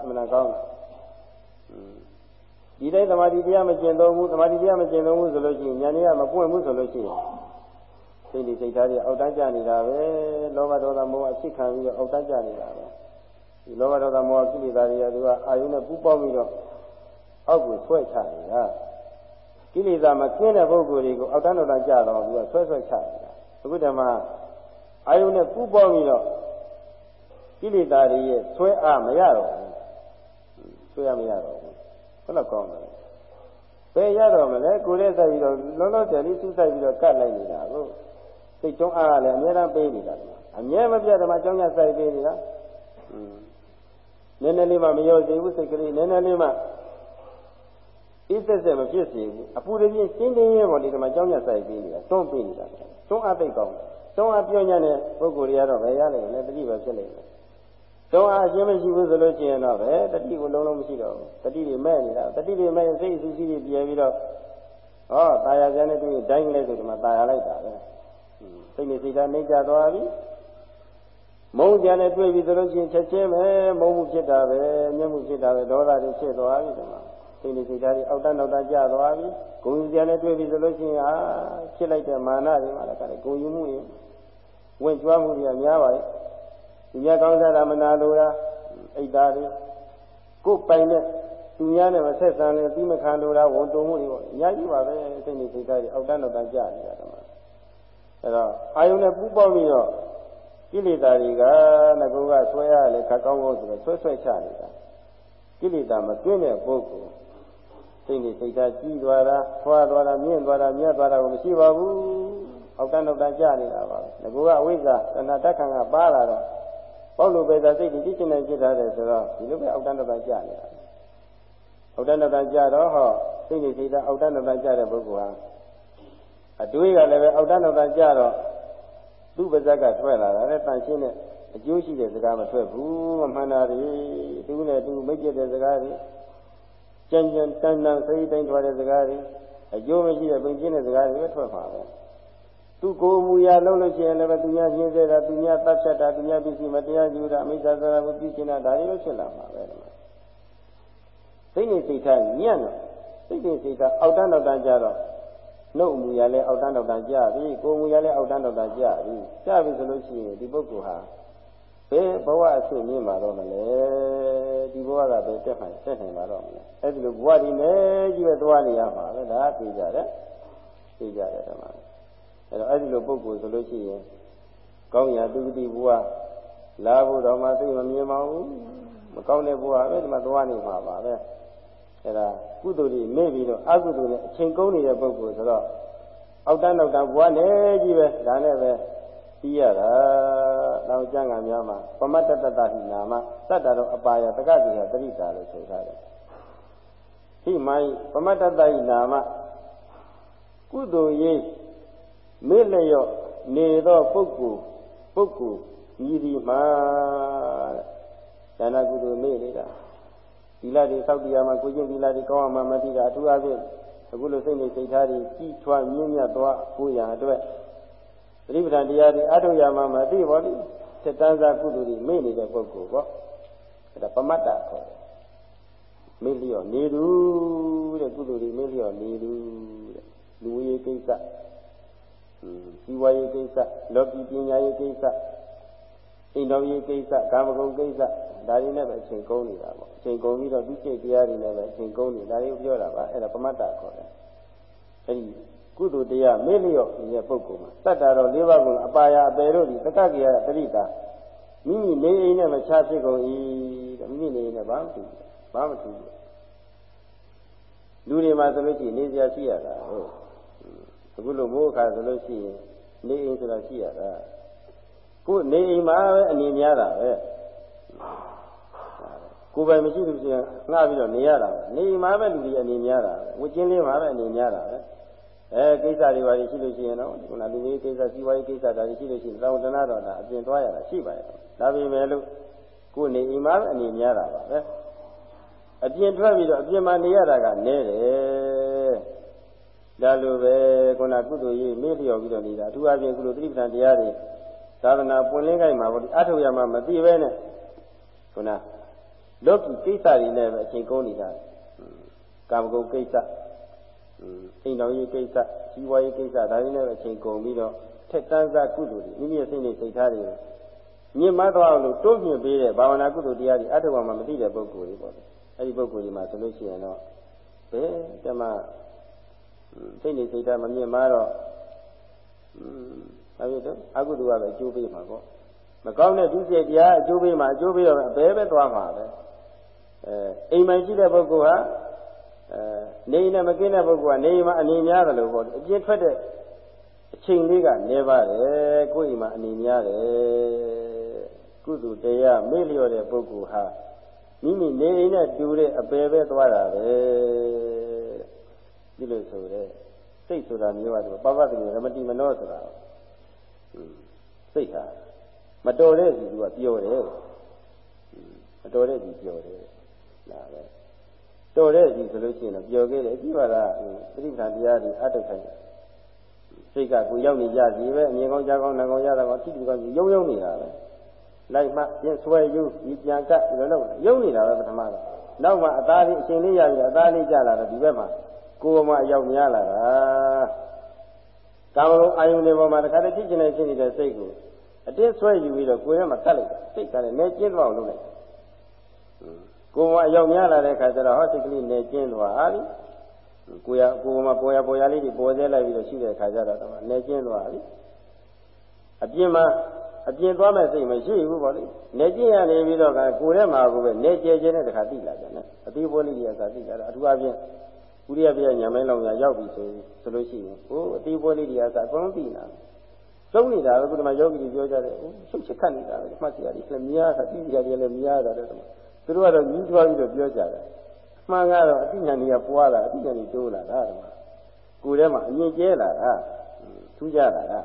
အမှန်ကောင်းဒီတိုင်းသမာဓိတရားမကျင့်သုံးဘူးသမာဓိတရားမကျင့်သုံးဘူးဆိုလို့ရှိရင်ဉာဏ်ကြီးကမပွင့်ဘူးဆိုလို့ရှိရင် စိတ်တွေစိတ်ထားတွေအောက်တန်းကျနေတာပဲလောဘဒေါသမောဟအဖြစ်ခံပြီးတော့အောက်တန်းကျနေတာပဲဒီလောဘဒေါသမောဟကိလေသာတွေကသူကအာယုနဲ့ပူပေါင်းပြီးတော့အောက်ကိုဆွဲချနေတာကိလေသာမကင်းတဲ့ပုဂ္ဂိုလ်တွေကိုအောက်တန်းတော်တန်းကျတော့သူကဆွဲဆွဲချနေတာအခုတည်းမှာအာယုနဲ့ပူပေါင်းပြီးတော့ကိလေသာတွေရဲ့ဆွဲအားမရတော့ဘူးဆွဲရမရတော့ဘူးဘယ်တော့ကောင်းတယ်ဘယ်ရတော့မလဲကိုယ်ရဲ့စိုက်ပြီးတော့လုံးလုံးတယ်လေးစူးစိုက်ပြီးတော့ကတ်လိုက်နေတာကို စိတ်တွန်းအားကလည်းအများအားပေးနေတာအမြဲမပြတ်ဓမ္မကြောင့်ရဆိုင်ပေးနေတာနည်းနည်းလေးမှမရောစေဘူးစိတ်ကလေးနည်းနည်းလေးမှဤသက်သက်မဖြစ်စေဘူးအပူတပြင်းရှင်းရှင်းရဲပေါ်ဒီဓမ္မကြောင့်ရဆိုင်ပေးနေတာတွန်းပေးနေတာတွန်းအားသိကောင်းတွန်းအားပြောညံ့တဲ့ပုဂ္ဂိုလ်တွေကတော့ဘယ်ရလိမ့်မလဲတတိပဲဖြစ်လိမ့်မယ်တွန်းအားခြင်းမရှိဘူးဆိုလို့ရှိရင်တော့ပဲတတိကိုလုံးလုံးမရှိတော့ဘူးတတိတွေမဲ့နေတာတတိတွေမဲ့စိတ်အစည်းအဝေးပြဲပြီးတော့ဟောတာယာကဲနဲ့တွေ့တိုင်းလိုက်ဆိုဒီမှာတာယာလိုက်တာပဲ စိတ်နဲ့စိတ်ဓာတ်နှိမ့်ကြသွားပြီမုန်းကြနဲ့တွေ့ပြီဆိုလို့ရှိရင်ချက်ချင်းပဲမုန်းမှုဖြစ်တာပဲမျက်မှုဖြစ်တာပဲဒေါသတွေဖြစ်သွားပြီဒီမှာစိတ်နဲ့စိတ်ဓာတ်တွေအောက်တန်းနောက်တန်းကျသွားပြီဂုံကြနဲ့တွေ့ပြီဆိုလို့ရှိရင်အာဖြစ်လိုက်တဲ့မာနတွေမှာလည်းကလည်းဂုံယူမှုရင်ဝင်ကြွားမှုတွေကများပါရဲ့ဒီမြတ်ကောင်းစားတာမနာလိုတာအိတ်သားတွေကိုယ်ပိုင်တဲ့သူများနဲ့မဆက်ဆံလဲပြီးမခံလိုတာဝန်တုံမှုတွေပေါ့အများကြီးပါပဲစိတ်နဲ့စိတ်ဓာတ်တွေအောက်တန်းနောက်တန်းကျနေတာဒီမှာ အဲ့တော့အာယုန်နဲ့ပူပေါင်းပြီးတော့ကိလေသာတွေကငကူကဆွဲရလေခက်ကောင်းကောင်းဆိုတော့ဆွဲဆွဲချနေတာကိလေသာမတွင်းတဲ့ပုဂ္ဂိုလ်စိတ်နဲ့စိတ်ဓာတ်ကြီးသွားတာဖွာသွားတာမြင့်သွားတာမြတ်သွားတာကိုမရှိပါဘူးအောက်တန်းနောက်တန်းကျနေတာပါပဲငကူကအဝိဇ္ဇာတဏှာတက်ခံကပါလာတော့ပေါ့လို့ပဲသာစိတ်တွေသိချင်နေဖြစ်တာတယ်ဆိုတော့ဒီလိုပဲအောက်တန်းနောက်တန်းကျနေတာအောက်တန်းနောက်တန်းကျတော့ဟောစိတ်နဲ့စိတ်ဓာတ်အောက်တန်းနောက်တန်းကျတဲ့ပုဂ္ဂိုလ်ဟာ အတွေးကလည်းပဲအောက်တန်းနောက်တန်းကျတော့သူ့ပါဇက်ကထွက်လာတာလည်းတန်ရှင်းတဲ့အကျိုးရှိတဲ့စကားမထွက်ဘူးမမှန်တာတွေသူနဲ့သူမိတ်ကျတဲ့စကားတွေကြံကြံတန်တန်စိတ်တိုင်းထွက်တဲ့စကားတွေအကျိုးမရှိတဲ့ပင်ကျင်းတဲ့စကားတွေပဲထွက်ပါပဲသူကိုယ်မူရာလုံးလို့ရှိရင်လည်းသူများညှင်းစေတာသူများတတ်ဖြတ်တာသူများပစ္စည်းမတရားယူတာအမိစ္ဆာသရာကိုသိချင်တာဒါတွေပဲဖြစ်လာမှာပဲစိတ်နဲ့စိတ်ထားညံ့တော့စိတ်နဲ့စိတ်ထားအောက်တန်းတော့တန်းကြတော့ နှုတ်မူရလဲအောက်တန်းတော့တန်းကြပြီကိုယ်မူရလဲအောက်တန်းတော့တန်းကြပြီကြပြီဆိုလို့ရှိရင်ဒီပုဂ္ဂိုလ်ဟာဘယ်ဘဝအဖြစ်မြင်မှာတော့မလဲဒီဘဝကဘယ်တက်မှတက်နိုင်မှာတော့မလဲအဲ့ဒီလိုဘဝဒီနဲ့ကြီးပဲသွားနေရမှာပဲဒါသိကြတယ်သိကြတယ်ဓမ္မအဲ့တော့အဲ့ဒီလိုပုဂ္ဂိုလ်ဆိုလို့ရှိရင်ကောင်းရာသူတိဘဝလာဖို့တော့မှသိမမြင်ပါဘူးမကောင်းတဲ့ဘဝပဲဒီမှာသွားနေမှာပါပဲ အဲဒါကုသိုလ်တွေမေ့ပြီးတော့အကုသိုလ်နဲ့အချိန်ကုန်နေတဲ့ပုဂ္ဂိုလ်ဆိုတော့အောက်တန်းနောက်တန်းဘဝနဲ့ကြီးပဲဒါနဲ့ပဲပြီးရတာနောက်ကျမ်းဂန်များမှာပမတ္တတတဟိနာမတတ္တရောအပါယတက္ကတိယတရိတာလို့ဆိုထားတယ်ဟိမိုင်းပမတ္တတဟိနာမကုသိုလ်ရေးမေ့လျော့နေသောပုဂ္ဂိုလ်ပုဂ္ဂိုလ်ဤဒီမှာတဲ့ဒါနကုသိုလ်မေ့နေတာ သီလတွေစောက်တရားမှာကိုကျင့်သီလတွေကောင်းအောင်မှမသိတာအထူးအဖြင့်အခုလိုစိတ်နဲ့စိတ်ထားတွေကြီးထွားမြင့်မြတ်သွားကိုရအတွက်ပရိပဒံတရားတွေအထုရမှာမသိပါဘူးစတန်းစားကုသိုလ်တွေမေ့နေတဲ့ပုဂ္ဂိုလ်ပေါ့အဲဒါပမတ္တခေါ်တယ်မေ့လျော့နေသူတဲ့ကုသိုလ်တွေမေ့လျော့နေသူတဲ့လူဝေးကိစ္စဇီဝရေးကိစ္စလောကီပညာရေးကိစ္စ အိမ်တော်ရေးကိစ္စကာမဂုဏ်ကိစ္စဒါတွေနဲ့ပဲအချိန်ကုန်နေတာပေါ့အချိန်ကုန်ပြီးတော့သူစိတ်တရားတွေနဲ့ပဲအချိန်ကုန်နေဒါတွေကိုပြောတာပါအဲ့ဒါပမတ္တခေါ်တယ်အဲ့ဒီကုသိုလ်တရားမေ့လျော့နေတဲ့ပုဂ္ဂိုလ်မှာတတ်တာတော့၄ပါးကအပါယအပေတို့ဒီတက္ကကိယတတိတာမိမိနေအိမ်နဲ့မချဖြစ်ကုန်၏တဲ့မိမိနေအိမ်နဲ့ဘာမှမတူဘူးဘာမှမတူဘူးလူတွေမှာဆိုလို့ရှိရင်နေစရာရှိရတာဟုတ်အခုလိုမိုးအခါဆိုလို့ရှိရင်နေအိမ်ဆိုတာရှိရတာ ကိုနေအိမ်မှာပဲအနေများတာပဲကိုယ်ပိုင်မရှိလို့ရှိရင်ငှားပြီးတော့နေရတာပဲနေအိမ်မှာပဲလူတွေအနေများတာပဲဝကျင်းလေးမှာပဲအနေများတာပဲအဲကိစ္စတွေပါရှိလို့ရှိရင်တော့ခုနလူကြီးကိစ္စစီဝါရေးကိစ္စဒါတွေရှိလို့ရှိရင်တောင်းတနာတော့တာအပြင်သွားရတာရှိပါရဲ့ဒါပေမဲ့လို့ကိုယ်နေအိမ်မှာပဲအနေများတာပါပဲအပြင်ထွက်ပြီးတော့အပြင်မှာနေရတာကနည်းတယ်ဒါလိုပဲခုနကုသိုလ်ရေးမေ့လျော်ပြီးတော့နေတာအထူးအပြင်ကုသိုလ်သတိပဋ္ဌာန်တရားတွေ သာသနာပွင့်လင်းခိုင်းမှာပေါ့ဒီအထုရမှာမသိပဲနဲ့ခုနလောကီကိစ္စတွေနဲ့ပဲအချိန်ကုန်နေတာကာမဂုဏ်ကိစ္စအိမ်တော်ရေးကိစ္စဇီဝရေးကိစ္စဒါတွေနဲ့ပဲအချိန်ကုန်ပြီးတော့ထက်တန်းစားကုသိုလ်တွေမိမိရဲ့စိတ်နဲ့စိတ်ထားတွေမြင့်မသွားအောင်လို့တိုးမြင့်ပေးတဲ့ဘာဝနာကုသိုလ်တရားတွေအထုရမှာမသိတဲ့ပုဂ္ဂိုလ်တွေပေါ့အဲ့ဒီပုဂ္ဂိုလ်တွေမှာဆိုလို့ရှိရင်တော့ဘယ်တမစိတ်နေစိတ်ထားမမြင့်မာတော့ ဘာဖြစ်တော့အကုသိုလ်ကပဲအကျိုးပေးမှာပေါ့မကောင်းတဲ့ဒုစရိုက်တရားအကျိုးပေးမှာအကျိုးပေးတော့အဘဲပဲသွားမှာပဲအဲအိမ်မိုင်ရှိတဲ့ပုဂ္ဂိုလ်ဟာအဲနေနဲ့မကင်းတဲ့ပုဂ္ဂိုလ်ကနေမှာအနေများတယ်လို့ပေါ့အပြင်းထွက်တဲ့အချိန်လေးကနေပါတယ်ကိုယ်အိမ်မှာအနေများတယ်ကုသိုလ်တရားမေ့လျော့တဲ့ပုဂ္ဂိုလ်ဟာမိမိနေအိမ်နဲ့တူတဲ့အပယ်ပဲသွားတာပဲဒီလိုဆိုတဲ့စိတ်ဆိုတာမျိုးကတော့ပပတ္တိရမတိမနောဆိုတာ စိတ်ဟာမတော်တဲ့စီကပြောတယ်မတော်တဲ့စီပြောတယ်ဒါပဲတော်တဲ့စီဆိုလို့ရှိရင်တော့ပြောခဲ့တယ်ပြီးပါလားသတိပဋ္ဌာန်တရားတွေအတုခိုင်းတယ်စိတ်ကကိုရောက်နေကြစီပဲအမြင်ကောင်းကြားကောင်းနာကောင်းရတာကောထိတူကောင်းရုံရုံနေတာပဲလိုက်မှပြင်းဆွဲယူဒီပြန်ကပ်ဒီလိုလုပ်ရုံနေတာပဲပထမကနောက်မှအသားလေးအချိန်လေးရပြီးအသားလေးကျလာတော့ဒီဘက်မှာကိုယ်မှအရောက်များလာတာ ကာမဂုဏ်အာယုန်တွေပေါ်မှာတခါတည်းဖြစ်နေဖြစ်နေတဲ့စိတ်ကိုအတင်းဆွဲယူပြီးတော့ကိုယ်ထဲမှာကတ်လိုက်တာစိတ်ကလည်းနေကျင်းသွားအောင်လုပ်လိုက်ကိုယ်မှအရောက်များလာတဲ့အခါကျတော့ဟောစိတ်ကလေးနေကျင်းသွားပြီကိုယ်ရကိုယ်မှာပေါ်ရပေါ်ရလေးတွေပေါ်စေလိုက်ပြီးတော့ရှိတဲ့အခါကျတော့နေကျင်းသွားပြီအပြင်မှာအပြင်သွားမဲ့စိတ်မရှိဘူးပေါ့လေနေကျင်းရနေပြီးတော့ကကိုယ်ထဲမှာကိုပဲနေကျဲကျဲနဲ့တခါသိလာကြတယ်အသေးပေါ်လေးတွေကသိလာတော့အထူးအဖြင့် ဥရိယပြညာမိုင်းလောင်ရရောက်ပြီဆိုဆိုလို့ရှိရင်ဟိုအသေးပေါ်လေးတွေကအကုန်လုံးသိလာသုံးနေတာပဲခုဒီမှာယောဂီတွေပြောကြတယ်ဟိုရှုပ်ချက်ခတ်နေတာပဲမှတ်စရာတွေလည်းများတာသိစရာတွေလည်းများတာတဲ့သူတို့ကတော့ညီးထွားပြီးတော့ပြောကြတယ်မှန်ကတော့အသိဉာဏ်ကြီးကပွားလာအသိဉာဏ်ကြီးတိုးလာတာဒီမှာကိုယ်ထဲမှာအမြင့်ကျဲလာတာထူးကြလာတာ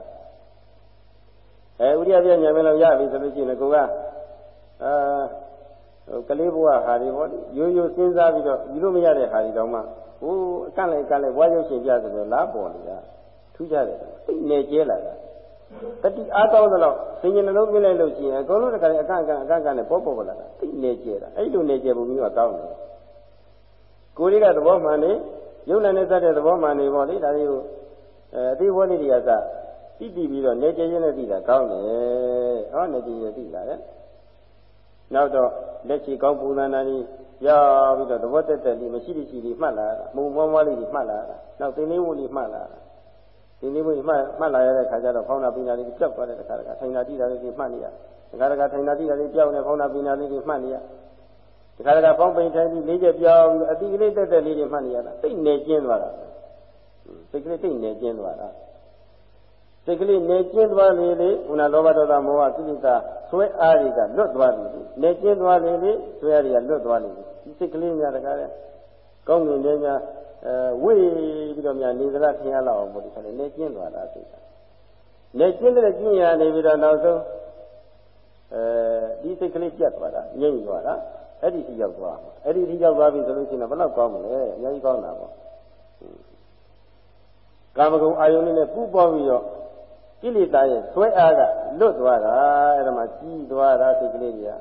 အဲဥရိယပြညာမင်းလောက်ရပြီဆိုလို့ရှိရင်ကိုကအာဟိုကလေးဘဝဟာတွေပေါ့ရိုးရိုးစဉ်းစားပြီးတော့ယူလို့မရတဲ့ဟာတွေတောင်မှ ဟိုအကန့်လိုက်အကန့်လိုက်ဘွားရုပ်ရှင်ပြဆိုတော့လားပေါ်နေတာထူးကြတယ်စိတ်နေကျဲလာတာတတိအားကောင်းသလောက်သင်္ကြန်နှလုံးပြလိုက်လို့ရှိရင်အကုန်လုံးတခါလေအကန့်အကန့်အကန့်အကန့်နဲ့ပေါ်ပေါ်လာတာစိတ်နေကျဲတာအဲ့လိုနေကျဲပုံမျိုးကကောင်းတယ်ကိုယ်လေးကသဘောမှန်နေယုံနဲ့နဲ့တတ်တဲ့သဘောမှန်နေပေါ့လေဒါတွေကိုအဲအသေးဘောလေးတွေကစသိတည်ပြီးတော့နေကျဲရင်းနဲ့သိတာကောင်းတယ်ဟောနေကျဲရသိလာတယ်နောက်တော့လက်ချီကောင်းပူဇာနာကြီး ရောက်ပြီးတော့သဘောတက်တက်လေးမရှိရှိလေးမှတ်လာတာမုံမွားမွားလေးတွေမှတ်လာတာနောက်သိလေးဝလေးမှတ်လာတာသိလေးဝလေးမှတ်မှတ်လာရတဲ့ခါကျတော့ဖောင်းနာပိနာလေးတွေပျောက်သွားတဲ့ခါတခါထိုင်နာတိတာလေးတွေမှတ်နေရတခါတခါထိုင်နာတိတာလေးပျောက်နေဖောင်းနာပိနာလေးတွေမှတ်နေရတခါတခါဖောင်းပိန်ထိုင်ပြီးလေးချက်ပြောင်းပြီးအတိကလေးတက်တက်လေးတွေမှတ်နေရတာသိနေကျင်းသွားတာစိတ်ကလေးသိနေကျင်းသွားတာစိတ်ကလေးနေကျင်းသွားလေလေခုနလောဘဒေါသမောဟကိလေသာဆွဲအားတွေကလွတ်သွားလေလေနေကျင်းသွားလေလေဆွဲအားတွေကလွတ်သွားလေလေ ဒီစိတ်ကလေးများတကားတဲ့ကောင်းငင်လေးများအဲဝိပြီးတော့များနေသလားထင်ရလောက်အောင်ဘုရားလည်းနေကျင်းသွားတာစိတ်ကနေကျင်းတဲ့ကျင်းရနေပြီးတော့နောက်ဆုံးအဲဒီစိတ်ကလေးပြတ်သွားတာငြိမ့်သွားတာအဲ့ဒီထိရောက်သွားအဲ့ဒီထိရောက်သွားပြီဆိုလို့ရှိရင်ဘယ်တော့ကောင်းမလဲအများကြီးကောင်းတာပေါ့ကာမဂုဏ်အာယုန်နဲ့ပူပေါင်းပြီးတော့ကိလေသာရဲ့ဆွဲအားကလွတ်သွားတာအဲ့ဒါမှကြီးသွားတာစိတ်ကလေးကြီးက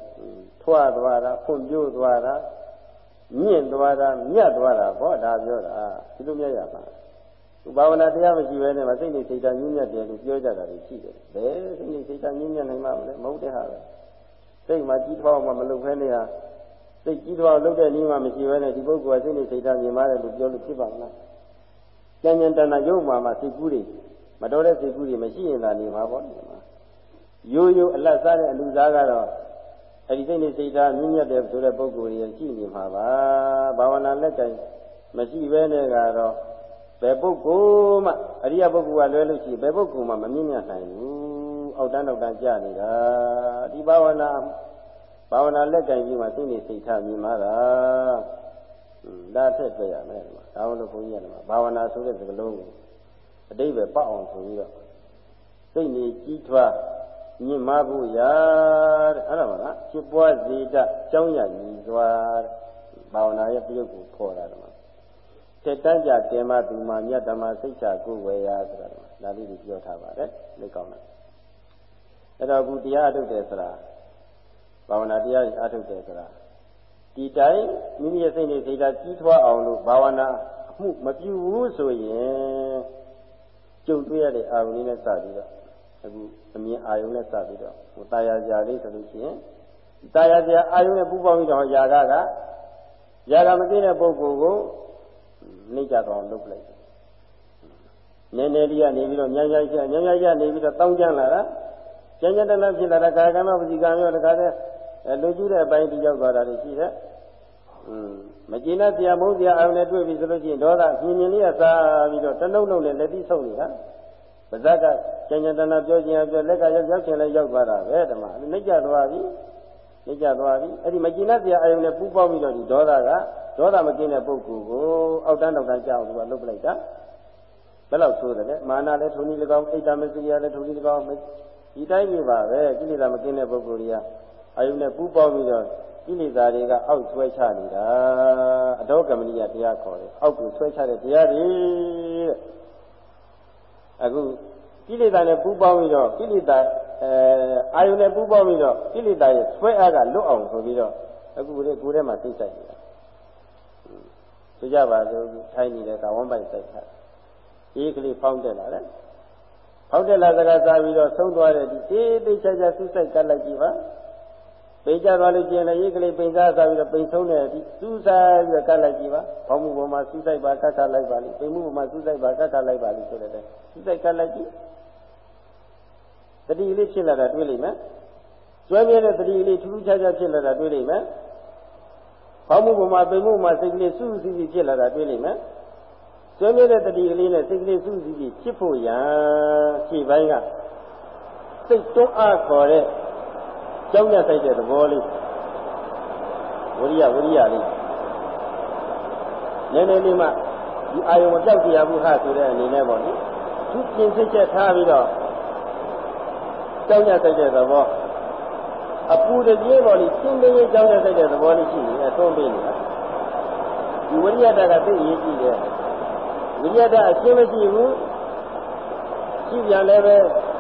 ထွားသွားတာဖွံ့ဖြိုးသွားတာ မြင့်သွားတာမြတ်သွားတာဟောဒါပြောတာဒီလိုမြတ်ရပါသူဘာဝနာတရားမရှိဘဲနဲ့မစိတ်နဲ့စိတ်ဓာတ်ညဉ့်ညက်တယ်လို့ပြောကြတာတွေရှိတယ်ဘယ်စိတ်နဲ့စိတ်ဓာတ်ညဉ့်ညက်နိုင်မှာမလဲမဟုတ်တဲ့ဟာပဲစိတ်မှာကြီးထွားမှမလုပ်ဖဲနဲ့ဟာစိတ်ကြီးထွားလုပ်တဲ့နည်းမှမရှိဘဲနဲ့ဒီပုဂ္ဂိုလ်ကစိတ်နဲ့စိတ်ဓာတ်မြင်ပါတယ်လို့ပြောလို့ဖြစ်ပါမလားဉာဏ်ဉာဏ်တဏရုပ်မှာမှစိတ်ကူးတွေမတော်တဲ့စိတ်ကူးတွေမရှိရင်သာနေမှာပေါ့ဒီမှာရိုးရိုးအလတ်စားတဲ့အလူစားကတော့ အဲ့ဒီစိတ်နဲ့စိတ်ဓာတ်မြင့်မြတ်တဲ့ဆိုတဲ့ပုဂ္ဂိုလ်တွေရှိနေမှာပါဘာဝနာလက်ကင်မရှိဘဲနဲ့ကတော့ဘယ်ပုဂ္ဂိုလ်မှအရိယပုဂ္ဂိုလ်ကလွဲလို့ရှိရင်ဘယ်ပုဂ္ဂိုလ်မှမမြင့်မြတ်နိုင်ဘူးအောက်တန်းအောက်တန်းကြနေတာဒီဘာဝနာဘာဝနာလက်ကင်ပြီးမှစိတ်နဲ့စိတ်ထားမြင်မှာတာဒါထက်တွေ့ရမယ်ဒီမှာဒါလို့ဘုန်းကြီးရတယ်မှာဘာဝနာဆိုတဲ့စကားလုံးကိုအတိတ်ပဲပောက်အောင်ဆိုပြီးတော့စိတ်နေကြီးထွား မြင့်မားဖို့ရာတဲ့အဲ့ဒါပါလားဖြစ်ပွားစေတကြောင်းရညီစွာဘာဝနာရဲ့ပြုတ်ကိုခေါ်တာကမှာတက်တန်းကြတင်မသူမာမြတ်ဓမ္မစိတ်ချကိုဝေရာဆိုတာဒါလေးကိုပြောထားပါတယ်လက်ကောင်းတာအဲ့တော့အခုတရားထုတ်တယ်ဆိုတာဘာဝနာတရားကြီးအထုတ်တယ်ဆိုတာဒီတိုင်းမိမိရဲ့စိတ်နဲ့စိတ်ဓာတ်ကြီးထွားအောင်လို့ဘာဝနာအမှုမပြုဘူးဆိုရင်ကြုံတွေ့ရတဲ့အာရုံလေးနဲ့စပြီးတော့ အခုအမြင်အာယုံနဲ့စပြီးတော့ဟိုတာယာကြာလေးဆိုလို့ရှိရင်တာယာကြာအာယုံနဲ့ပူပေါင်းပြီးတော့ယာကကယာကမသိတဲ့ပုဂ္ဂိုလ်ကိုနှိမ့်ကြတော့လုပ်လိုက်တယ်နည်းနည်းလေးကနေပြီးတော့ညံ့ညံ့ချညံ့ညံ့ချနေပြီးတော့တောင်းကြလာတာကျန်ကျန်တလားဖြစ်လာတာကာကံမပတိကံရောတခါတည်းလူကျူးတဲ့အပိုင်းတိရောက်သွားတာတွေရှိတယ်อืมမကျေနပ်စရာမုန်းစရာအာရုံနဲ့တွေ့ပြီဆိုလို့ရှိရင်ဒေါသမြင်မြင်လေးကစားပြီးတော့တနှုတ်နှုတ်နဲ့လက်ပြီးဆုပ်နေတာ ပါဇက်ကကျန်ကျန်တနာပြောခြင်းအပြောလက်ကရောက်ရောက်ချင်လဲရောက်သွားတာပဲဓမ္မနှိမ့်ကြသွားပြီနှိမ့်ကြသွားပြီအဲ့ဒီမကျေနပ်စရာအာရုံနဲ့ပူပေါင်းပြီးတော့ဒီဒေါသကဒေါသမကင်းတဲ့ပုဂ္ဂိုလ်ကိုအောက်တန်းတောက်တန်းကြောက်သူကလှုပ်ပလိုက်တာဘယ်လောက်ဆိုးတယ်လဲမာနလည်းထုံနည်း၎င်းအိတ်တမစိရလည်းထုံနည်း၎င်းဒီတိုင်းပြပါပဲကိလေသာမကင်းတဲ့ပုဂ္ဂိုလ်တွေကအာယုနဲ့ပူပေါင်းပြီးတော့ကိလေသာတွေကအောက်ဆွဲချနေတာအဒေါကမဏိယတရားခေါ်တယ်အောက်ကိုဆွဲချတဲ့တရားတွေတဲ့ အခုကိလေသာနဲ့ပူပေါင်းပြီးတော့ကိလေသာအဲအာယုနဲ့ပူပေါင်းပြီးတော့ကိလေသာရဲ့ဆွဲအားကလွတ်အောင်ဆိုပြီးတော့အခုကိုယ်ကိုယ်ထဲမှာသိဆိုင်နေတာဆိုကြပါစို့ထိုင်းနေတဲ့ကဝမ်းပိုက်စိုက်ထားအေးကလေးဖောင်းတက်လာတယ်ဖောင်းတက်လာစကားစားပြီးတော့ဆုံးသွားတဲ့ဒီတေးသေးချာချာစူးစိုက်ကတ်လိုက်ကြည့်ပါ ပိန်ကြသွားလို့ကျင်လည်းရေးကလေးပိန်စားစားပြီးတော့ပိန်ဆုံးတဲ့ဒီစူးစိုက်ပြီးတော့ကတ်လိုက်ကြည့်ပါဘောင်းမှုပေါ်မှာစူးစိုက်ပါကတ်ကတ်လိုက်ပါလိပိန်မှုပေါ်မှာစူးစိုက်ပါကတ်ကတ်လိုက်ပါလိဆိုတဲ့စူးစိုက်ကတ်လိုက်ကြည့်တတိလေးဖြစ်လာတာတွေ့လိမ့်မယ်ကျွဲမြဲတဲ့တတိလေးထူးထူးခြားခြားဖြစ်လာတာတွေ့လိမ့်မယ်ဘောင်းမှုပေါ်မှာပိန်မှုပေါ်မှာစိတ်ကလေးစူးစူးစီးဖြစ်လာတာတွေ့လိမ့်မယ်ကျွဲမြဲတဲ့တတိကလေးနဲ့စိတ်ကလေးစူးစူးစီးဖြစ်ဖို့ရန်ခြေပိုင်းကစိတ်တွန်းအားခေါ်တဲ့ ကြောင်းရဆိုင်တဲ့သဘောလေးဝရိယဝရိယလေးနည်းနည်းလေးမှဒီအာယုံမပြောက်ကြရဘူးဟာဆိုတဲ့အနေနဲ့ပေါ့လေသူပြင်စစ်ချက်ထားပြီးတော့ကြောင်းရဆိုင်တဲ့သဘောအပူတပြေးပေါ်လေးရှင်းလင်းရေးကြောင်းရဆိုင်တဲ့သဘောလေးရှိနေအဆုံးပေးနေတာဒီဝရိယတကသိအရေးကြီးတယ်ဝိရိယတအရှင်းမရှိဘူးရှိပြန်လည်းပဲ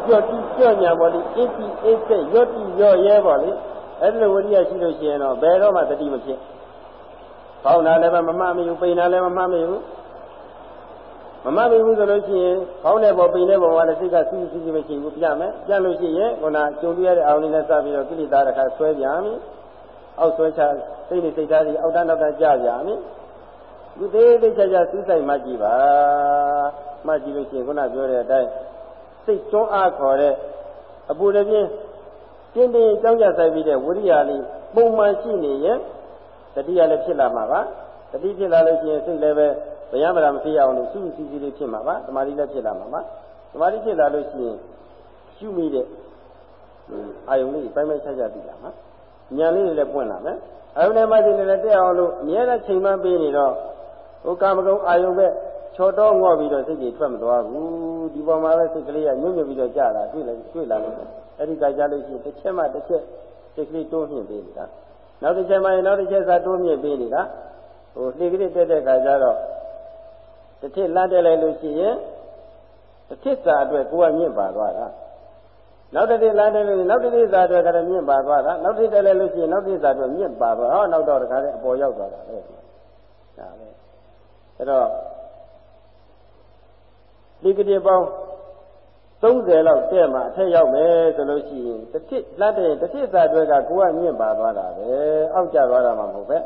ကြော့တိကြော့ညာပေါ်လိအစ်တိအစ်ဆက်ရော့တိရော့ရဲပေါ်လိအဲ့ဒီလိုဝိရိယရှိလို့ရှိရင်တော့ဘယ်တော့မှတတိမဖြစ်။ပေါင်းတာလည်းပဲမမမယူပိန်တာလည်းမမမယူမမမယူဆိုလို့ရှိရင်ပေါင်းတဲ့ပေါ်ပိန်တဲ့ပေါ်မှာလည်းစိတ်ကစူးစူးစူးမရှိဘူးပြမယ်။ပြလို့ရှိရင်ခုနကြုံတွေ့ရတဲ့အာရုံလေးနဲ့စပြီးတော့ကိလေသာတစ်ခါဆွဲပြန်ပြီ။အောက်ဆွဲချစိတ်နဲ့စိတ်သားတွေအောက်တန်းနောက်တန်းကြပြန်ပြီ။ဒီသေးသေးချာချာစူးစိုက်မှကြည့်ပါ။မှကြည့်လို့ရှိရင်ခုနပြောတဲ့အတိုင်း စိတ်တွန်းအားခေါ်တဲ့အပူတပြင်းတင်းတင်းကြောင်းကြဆိုင်ပြီးတဲ့ဝိရိယလေးပုံမှန်ရှိနေရင်တတိယလည်းဖြစ်လာမှာပါတတိဖြစ်လာလို့ရှိရင်စိတ်လည်းပဲဗျာမရာမဖြစ်ရအောင်လို့စူးစီးစီးလေးဖြစ်မှာပါတမာတိလည်းဖြစ်လာမှာပါသမာဓိဖြစ်လာလို့ရှိရင်ရှုမိတဲ့အာယုံလေးပိုင်းပိုင်းခြားခြားသိလာမှာဉာဏ်လေးတွေလည်းပွင့်လာမယ်အာယုန်နဲ့မှသိနေလည်းတက်အောင်လို့အများနဲ့ချိန်မှပေးနေတော့ဟိုကာမဂုဏ်အာယုန်ပဲ ချော်တော့ငေါ့ပြီးတော့စိတ်ကြီးထွက်မသွားဘူးဒီပေါ်မှာပဲစိတ်ကလေးကညှို့ညွတ်ပြီးတော့ကြာတာတွေ့လိုက်တွေ့လာလို့အဲ့ဒီကကြလို့ရှိရင်တစ်ချက်မှတစ်ချက်စိတ်ကလေးတိုးမြင့်ပေးနေတာနောက်တစ်ချက်မှရင်နောက်တစ်ချက်စာတိုးမြင့်ပေးနေတာဟိုလှေကလေးတက်တဲ့ခါကျတော့တစ်ထစ်လမ်းတက်လိုက်လို့ရှိရင်တစ်ထစ်စာအတွက်ကိုယ်ကမြင့်ပါသွားတာနောက်တစ်နေ့လာတယ်လို့နောက်တစ်နေ့သာတွေကလည်းမြင့်ပါသွားတာနောက်တစ်နေ့လည်းလို့ရှိရင်နောက်တစ်နေ့သာတွေမြင့်ပါသွားဟောနောက်တော့တခါလည်းအပေါ်ရောက်သွားတာလေဒါပဲအဲ့တော့ ဒီကတိပေါင်း30လောက်တဲ့မှာအထက်ရောက်မယ်ဆိုလို့ရှိရင်တစ်ထစ်လှတ်တဲ့တစ်ထစ်သာတွေကကိုယ်ကမြင့်ပါသွားတာပဲအောက်ကျသွားတာမှမဟုတ်ပဲ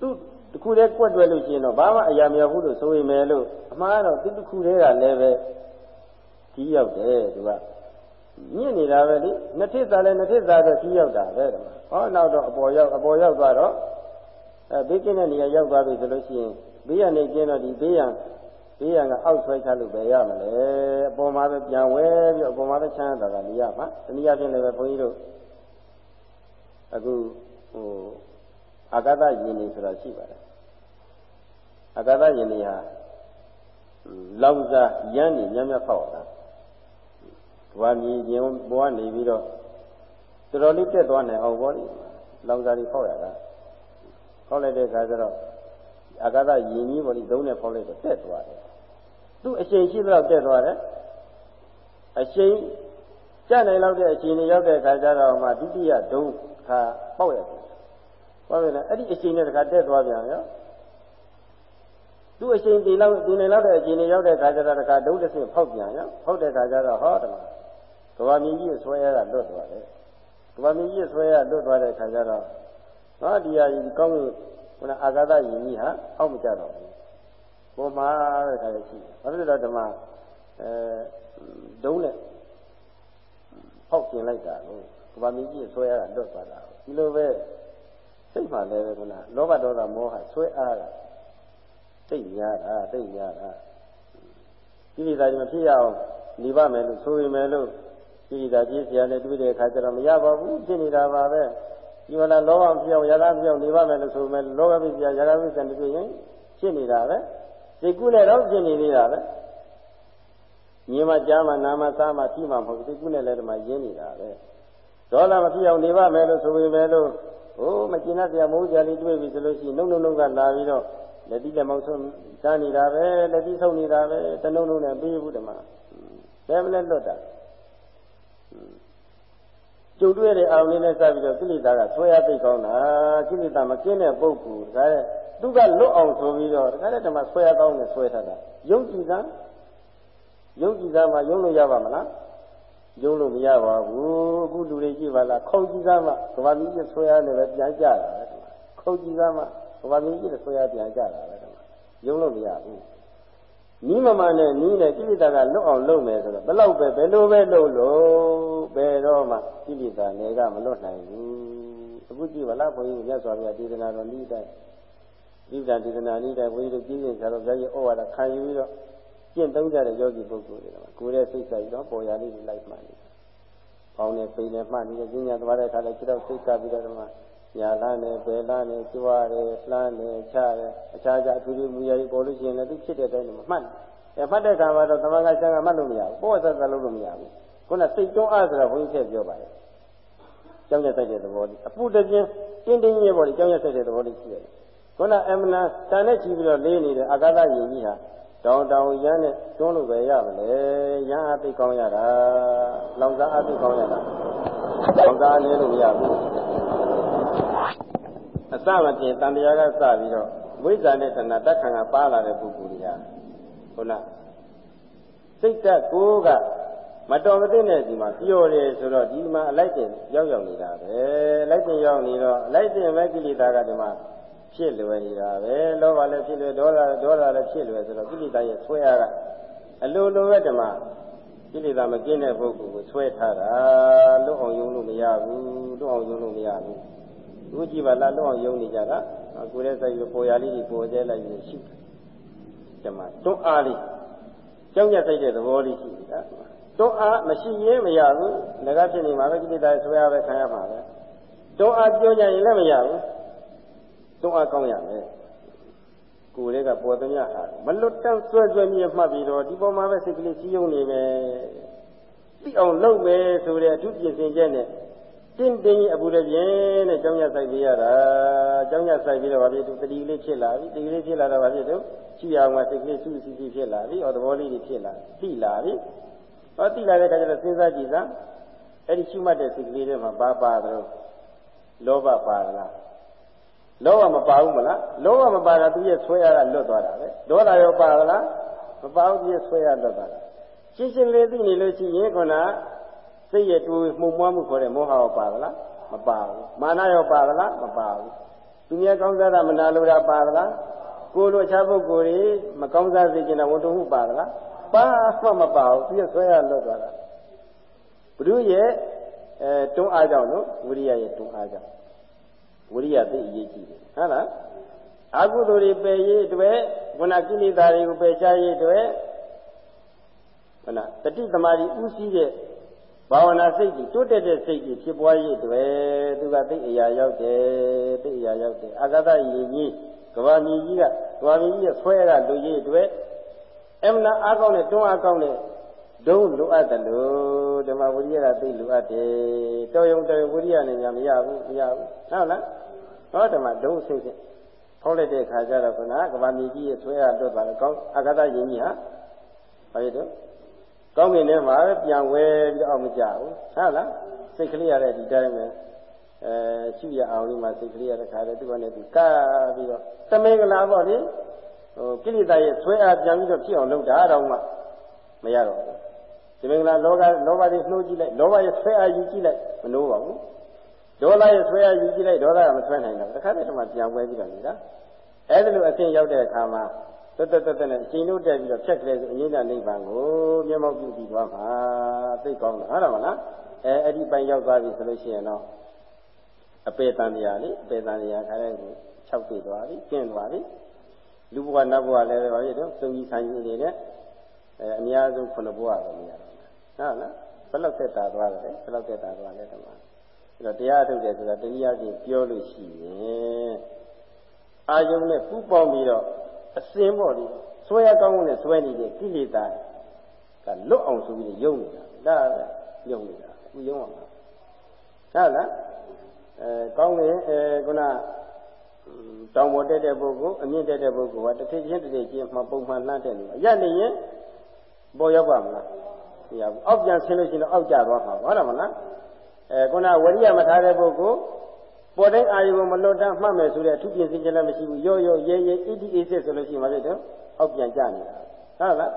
သူတခုတည်းကွက်တွဲလို့ရှိရင်တော့ဘာမှအရာမရောက်ဘူးလို့ဆိုရင်မယ်လို့အမှားတော့သူတခုတည်းကလည်းပဲကြီးရောက်တယ်သူကမြင့်နေတာပဲလေနှစ်ထစ်သာလည်းနှစ်ထစ်သာတော့ကြီးရောက်တာပဲတော့ဟောနောက်တော့အပေါ်ရောက်အပေါ်ရောက်သွားတော့အဲဘေးကင်းတဲ့နေရာရောက်သွားပြီဆိုလို့ရှိရင်ဘေးရနေကျင်းတော့ဒီဘေးရ န်ဘေးရန်ကအောက်ဆွဲချလို့ပဲရမလဲအပေါ်မှာပဲပြန်ဝဲပြီးအပေါ်မှာပဲချမ်းသာတာနေရမှာတနည်းအားဖြင့်လည်းပဲဘုန်းကြီးတို့အခုဟိုအာဂတယင်နေဆိုတာရှိပါတယ်အာဂတယင်နေဟာလောင်စာရမ်းနေညံ့ညံ့ဖောက်တာဝါမြည်ခြင်းဘဝနေပြီးတော့တော်တော်လေးတက်သွားနိုင်အောင်ပေါ့လေလောင်စာတွေဖောက်ရတာဖောက်လိုက်တဲ့အခါကျတော့ အာကာသယင်ကြီးပေါ့လေသုံးနဲ့ဖောက်လိုက်တော့တက်သွားတယ်သူ့အရှိန်ရှိတော့တက်သွားတယ်အရှိန်ကျနိုင်လောက်တဲ့အချိန်တွေရောက်တဲ့အခါကျတော့မှဒုတိယဒုံခါပေါက်ရတယ်ပေါက်ရတယ်အဲ့ဒီအချိန်နဲ့တခါတက်သွားပြန်ရောသူ့အချိန်တည်လောက်တည်နေလောက်တဲ့အချိန်တွေရောက်တဲ့အခါကျတော့တခါဒုံတစ်ဆင့်ဖောက်ပြန်ရောဖောက်တဲ့အခါကျတော့ဟောတယ်ကဘာမြင့်ကြီးဆွဲရတာလွတ်သွားတယ်ကဘာမြင့်ကြီးဆွဲရလွတ်သွားတဲ့ခါကျတော့ဟောဒီဟာကြီးကောင်းလို့ ခုနအာဂါသယင်ကြီးဟာအောက်မကြတော့ဘူးပုံမှာတဲ့ခါလည်းရှိတယ်ဘာဖြစ်လို့ဓမ္မအဲဒုံးနဲ့ဖောက်ကျင်လိုက်တာလို့ကဘာမြင့်ကြီးဆွဲရတာလွတ်သွားတာဒီလိုပဲစိတ်မှလည်းပဲခုနလောဘဒေါသမောဟဆွဲအားတာစိတ်များတာစိတ်များတာဒီလိုသာဒီမဖြစ်ရအောင်နေပါမယ်လို့ဆိုရင်မယ်လို့ကြည်တာကြည်စရာနဲ့တွေ့တဲ့အခါကျတော့မရပါဘူးဖြစ်နေတာပါပဲ ဒီမှာလောဘပြောင်းရတာပြောင်းနေပါမယ်လို့ဆိုမယ်လောဘပြစရာရာဂပြစံတွေ့ရင်ဖြစ်နေတာပဲစိတ်ကူးနဲ့တော့ဖြစ်နေသေးတာပဲမြင်မှကြားမှနားမှစားမှထိမှမဟုတ်စိတ်ကူးနဲ့လည်းဒီမှာရင်းနေတာပဲဒေါသမဖြစ်အောင်နေပါမယ်လို့ဆိုပေမဲ့လို့ဟိုမကျင်တဲ့ဆရာမိုးကြလေးတွေ့ပြီဆိုလို့ရှိရင်နှုတ်နှုတ်နှုတ်ကလာပြီးတော့လက်တိလက်မောက်ဆုံးစားနေတာပဲလက်တိဆုံးနေတာပဲတနှုတ်နှုတ်နဲ့ပြီးဘူးဓမ္မဘယ်မလဲလွတ်တာ ကျုပ်တွေ့တဲ့အာရုံလေးနဲ့စပြီးတော့ကိလေသာကဆွဲရသိကောင်းတာကိလေသာမကင်းတဲ့ပုဂ္ဂိုလ်ဒါတဲ့သူကလွတ်အောင်ဆိုပြီးတော့ဒါကြတဲ့ဓမ္မဆွဲရကောင်းနဲ့ဆွဲထားတာယုံကြည်သားယုံကြည်သားမှယုံလို့ရပါမလားယုံလို့မရပါဘူးအခုလူတွေကြည့်ပါလားခုံကြည်သားမှကဘာမီးကြီးဆွဲရလည်းပဲပြန်ကြတာပဲခုံကြည်သားမှကဘာမီးကြီးဆွဲရပြန်ကြတာပဲယုံလို့မရဘူး နီးမမှန်နဲ့နီးနဲ့ကိလေသာကလွတ်အောင်လုပ်မယ်ဆိုတော့ဘလောက်ပဲဘယ်လိုပဲလုပ်လို့ဘယ်တော့မှကိလေသာနယ်ကမလွတ်နိုင်ဘူးအခုကြည့်ပါလားဘုန်းကြီးမြတ်စွာဘုရားဒေသနာတော်ဤတိုင်းဤတိုင်းဒေသနာဤတိုင်းဘုန်းကြီးတို့ပြည့်စုံကြတော့ဘုရားကြီးဩဝါဒခံယူပြီးတော့ကျင့်သုံးကြတဲ့ယောဂီပုဂ္ဂိုလ်တွေကကိုယ်ရဲ့စိတ်ဆိုင်တော့ပေါ်ရလေးတွေလိုက်မှနေတယ်။ပေါင်းနဲ့ပိန်နဲ့မှနေတယ်ဉာဏ်သွားတဲ့အခါလည်းခြေတော့စိတ်ကပြီးတော့မှ ညာလန်းနဲ့ပယ်လန်းနဲ့ကြွားတယ်လှမ်းတယ်ချတယ်အခြားခြားအထူးထူးမူရည်ပေါ်လို့ရှိရင်လည်းသူဖြစ်တဲ့အတိုင်းမှမှတ်တယ်။မှတ်တဲ့အခါမှာတော့သမဂ္ဂဆံကမှတ်လို့မရဘူး။ပေါ်ဆက်ဆက်လုပ်လို့မရဘူး။ခုနစိတ်တွန်းအားဆိုတော့ဘုန်းကြီးဆက်ပြောပါတယ်။ကြောင်းရဆိုင်တဲ့သဘောလေးအပူတပြင်းတင်းတင်းရဲ့ပေါ်လေးကြောင်းရဆိုင်တဲ့သဘောလေးရှိတယ်။ခုနအမနာတန်နဲ့ချီပြီးတော့လေးနေတဲ့အာကာသယင်ကြီးဟာတောင်တောင်ရမ်းနဲ့တွန်းလို့ပဲရမလဲ။ရမ်းအသိကောင်းရတာ။လောင်စားအသိကောင်းရတာ။လောင်စားအနေလို့မရဘူး။ အစမဖြစ်တန်တရားကစပြီးတော့ဝိဇ္ဇာနဲ့တဏှာတက်ခံကပါလာတဲ့ပုဂ္ဂိုလ်တွေကဟုတ်လားစိတ်ဓာတ်ကိုကမတော်မသင့်တဲ့ဒီမှာပြောတယ်ဆိုတော့ဒီမှာအလိုက်တင်ရောက်ရောက်နေတာပဲအလိုက်တင်ရောက်နေတော့အလိုက်တင်မဲ့ကိလေသာကဒီမှာဖြစ်လွယ်နေတာပဲလောဘလည်းဖြစ်လွယ်ဒေါသဒေါသလည်းဖြစ်လွယ်ဆိုတော့ကိလေသာရဲ့ဆွဲအားကအလိုလိုပဲဒီမှာကိလေသာမကင်းတဲ့ပုဂ္ဂိုလ်ကိုဆွဲထားတာလွတ်အောင်ယုံလို့မရဘူးလွတ်အောင်ယုံလို့မရဘူး သူကြည့်ပါလားလွတ်အောင်ယုံနေကြတာကိုယ်ရဲ့စိတ်ကိုပေါ်ရလေးတွေပေါ်ကျဲလိုက်ပြီးရှုတယ်ဓမ္မတွန်းအားလေးကြောင်းကြစိတ်တဲ့သဘောလေးရှိတယ်တွန်းအားမရှိရင်မရဘူးငကဖြစ်နေမှာပဲကိလေသာဆွဲရပဲခံရမှာပဲတွန်းအားပြောကြရင်လည်းမရဘူးတွန်းအားကောင်းရမယ်ကိုယ်လေးကပေါ်သမျှဟာမလွတ်တမ်းဆွဲဆွဲမြဲမှတ်ပြီးတော့ဒီပေါ်မှာပဲစိတ်ကလေးစီးယုံနေမယ်သိအောင်လုပ်မယ်ဆိုတဲ့အထူးပြင်ဆင်ချက်နဲ့ တင်းတင်းကြီးအပူတပြင်းနဲ့ကြောင်းရဆိုင်ပြရတာကြောင်းရဆိုင်ပြီးတော့ဗာဖြစ်သူတတိလေးဖြစ်လာပြီတတိလေးဖြစ်လာတော့ဗာဖြစ်သူရှိအောင်ကစိတ်ကလေးစုစီစီဖြစ်လာပြီဟောသဘောလေးတွေဖြစ်လာသိလာပြီဟောသိလာတဲ့အခါကျတော့စဉ်းစားကြည့်စမ်းအဲ့ဒီရှိမှတ်တဲ့စိတ်ကလေးတွေမှာဘာပါသလဲလောဘပါလားလောဘမပါဘူးမလားလောဘမပါတာသူရဲ့ဆွဲရတာလွတ်သွားတာပဲဒေါသရောပါလားမပါဘူးသူရဲ့ဆွဲရလွတ်သွားတာရှင်းရှင်းလေးသိနေလို့ရှိရင်ခုန စိတ်ရဲ့တူမှုမွားမှုခေါ်တဲ့မောဟရောပါလားမပါဘူးမာနရောပါလားမပါဘူးသူများကောင်းစားတာမနာလိုတာပါလားကိုလိုအခြားပုဂ္ဂိုလ်တွေမကောင်းစားစေချင်တဲ့ဝန်တုံမှုပါလားပါမှမပါဘူးသူရဲ့ဆွဲရလွတ်သွားတာဘုရုရဲ့အဲတွန်းအားကြောင့်နော်ဝိရိယရဲ့တွန်းအားကြောင့်ဝိရိယသိအရေးကြီးတယ်ဟုတ်လားအကုသိုလ်တွေပယ်ရေးအတွက်ခုနကိလေသာတွေကိုပယ်ချရေးအတွက်ခုနတတိသမารီဥစည်းတဲ့ ဘာဝနာစိတ်ကြီးတိုးတက်တဲ့စိတ်ကြီးဖြစ်ပွားရေးအတွက်သူကသိအရာရောက်တယ်သိအရာရောက်တယ်အာဂတရည်ကြီးကဘာမြည်ကြီးကကဘာမြည်ကြီးရဲ့ဆွဲရလူကြီးအတွက်အမနာအားကောင်းတဲ့တွန်းအားကောင်းတဲ့ဒုံလိုအပ်တယ်လို့ဓမ္မဝိရိယကသိလိုအပ်တယ်တော်ယုံတော်ယုံဝိရိယနဲ့ညာမရဘူးမရဘူးဟုတ်လားဟောဓမ္မဒုံစိတ်ဖြင့်ဖောက်လိုက်တဲ့ခါကျတော့ခဏကဘာမြည်ကြီးရဲ့ဆွဲရတော့ပါလေကောင်းအာဂတရည်ကြီးဟာဘာဖြစ်တော့ ကောင်းကင်ထဲမှာပြန်ဝဲပြီးတော့အောင်မကြဘူးဟုတ်လားစိတ်ကလေးရတဲ့ဒီတိုင်းပဲအဲရှိရအောင်လေးမှာစိတ်ကလေးရတဲ့ခါတည်းသူကလည်းသူကပြီးတော့တမင်္ဂလာပေါ့လေဟိုကိလေသာရဲ့ဆွဲအားပြန်ပြီးတော့ဖြစ်အောင်လုပ်တာတော့မှမရတော့ဘူးဒီမင်္ဂလာလောကလောဘတွေနှိုးကြည့်လိုက်လောဘရဲ့ဆွဲအားယူကြည့်လိုက်မနှိုးပါဘူးဒေါသရဲ့ဆွဲအားယူကြည့်လိုက်ဒေါသကမဆွဲနိုင်တော့တခါတည်းတော့မှပြန်ဝဲပြီးတော့နေတာအဲဒီလိုအဆင့်ရောက်တဲ့အခါမှာ တသက်တသက်နဲ့အချိန်တို့တက်ပြီးတော့ဖြတ်ကလေးဆိုအငြိမ့်တဲ့နိဗ္ဗာန်ကိုမျက်မှောက်ပြုပြီးသွားမှာသိကောင်းတယ်ဟုတ်တယ်မလားအဲအဲ့ဒီပိုင်းရောက်သွားပြီဆိုလို့ရှိရင်တော့အပေတန်တရားလေအပေတန်တရားခါတဲ့ကို၆သိသွားပြီကျင့်သွားပြီလူဘဝနတ်ဘဝလည်းပဲပါပြီတော့စုံကြီးခံကြီးနေတဲ့အဲအများဆုံးခုနှစ်ဘဝပဲမြင်ရတော့ဟုတ်လားဘယ်လောက်သက်တာသွားတယ်ဘယ်လောက်သက်တာသွားလဲတမန်အဲ့တော့တရားထုတ်တယ်ဆိုတာတနည်းအားဖြင့်ပြောလို့ရှိရင်အာယုံနဲ့ပူပေါင်းပြီးတော့ အစင်ပေါ့လေဆွဲရကောင်းနဲ့ဆွဲနေတဲ့ကိလေသာကလွတ်အောင်ဆိုပြီးယုံနေတာဒါယုံနေတာအခုယုံအောင်ဟုတ်လားအဲကောင်းရင်အဲခုနတောင်ပေါ်တက်တဲ့ပုဂ္ဂိုလ်အမြင့်တက်တဲ့ပုဂ္ဂိုလ်ကတစ်ထစ်ချင်းတစ်ထစ်ချင်းမှပုံမှန်လှမ်းတဲ့လူအရနေရင်ပေါ်ရောက်ပါမလားမရဘူးအောက်ပြန်ဆင်းလို့ရှိရင်တော့အောက်ကျသွားမှာဟုတ်တယ်မလားအဲခုနဝရိယမထားတဲ့ပုဂ္ဂိုလ် ပေါ်တိုင်းအာယုကိုမလွတ်တမ်းမှတ်မယ်ဆိုတဲ့အထူးပြင်စင်ချက်လည်းမရှိဘူးရော့ရော့ရဲရဲဣတိအေးစစ်ဆိုလို့ရှိရင်မဖြစ်တော့အောက်ပြန်ကျနေတာဟုတ်လား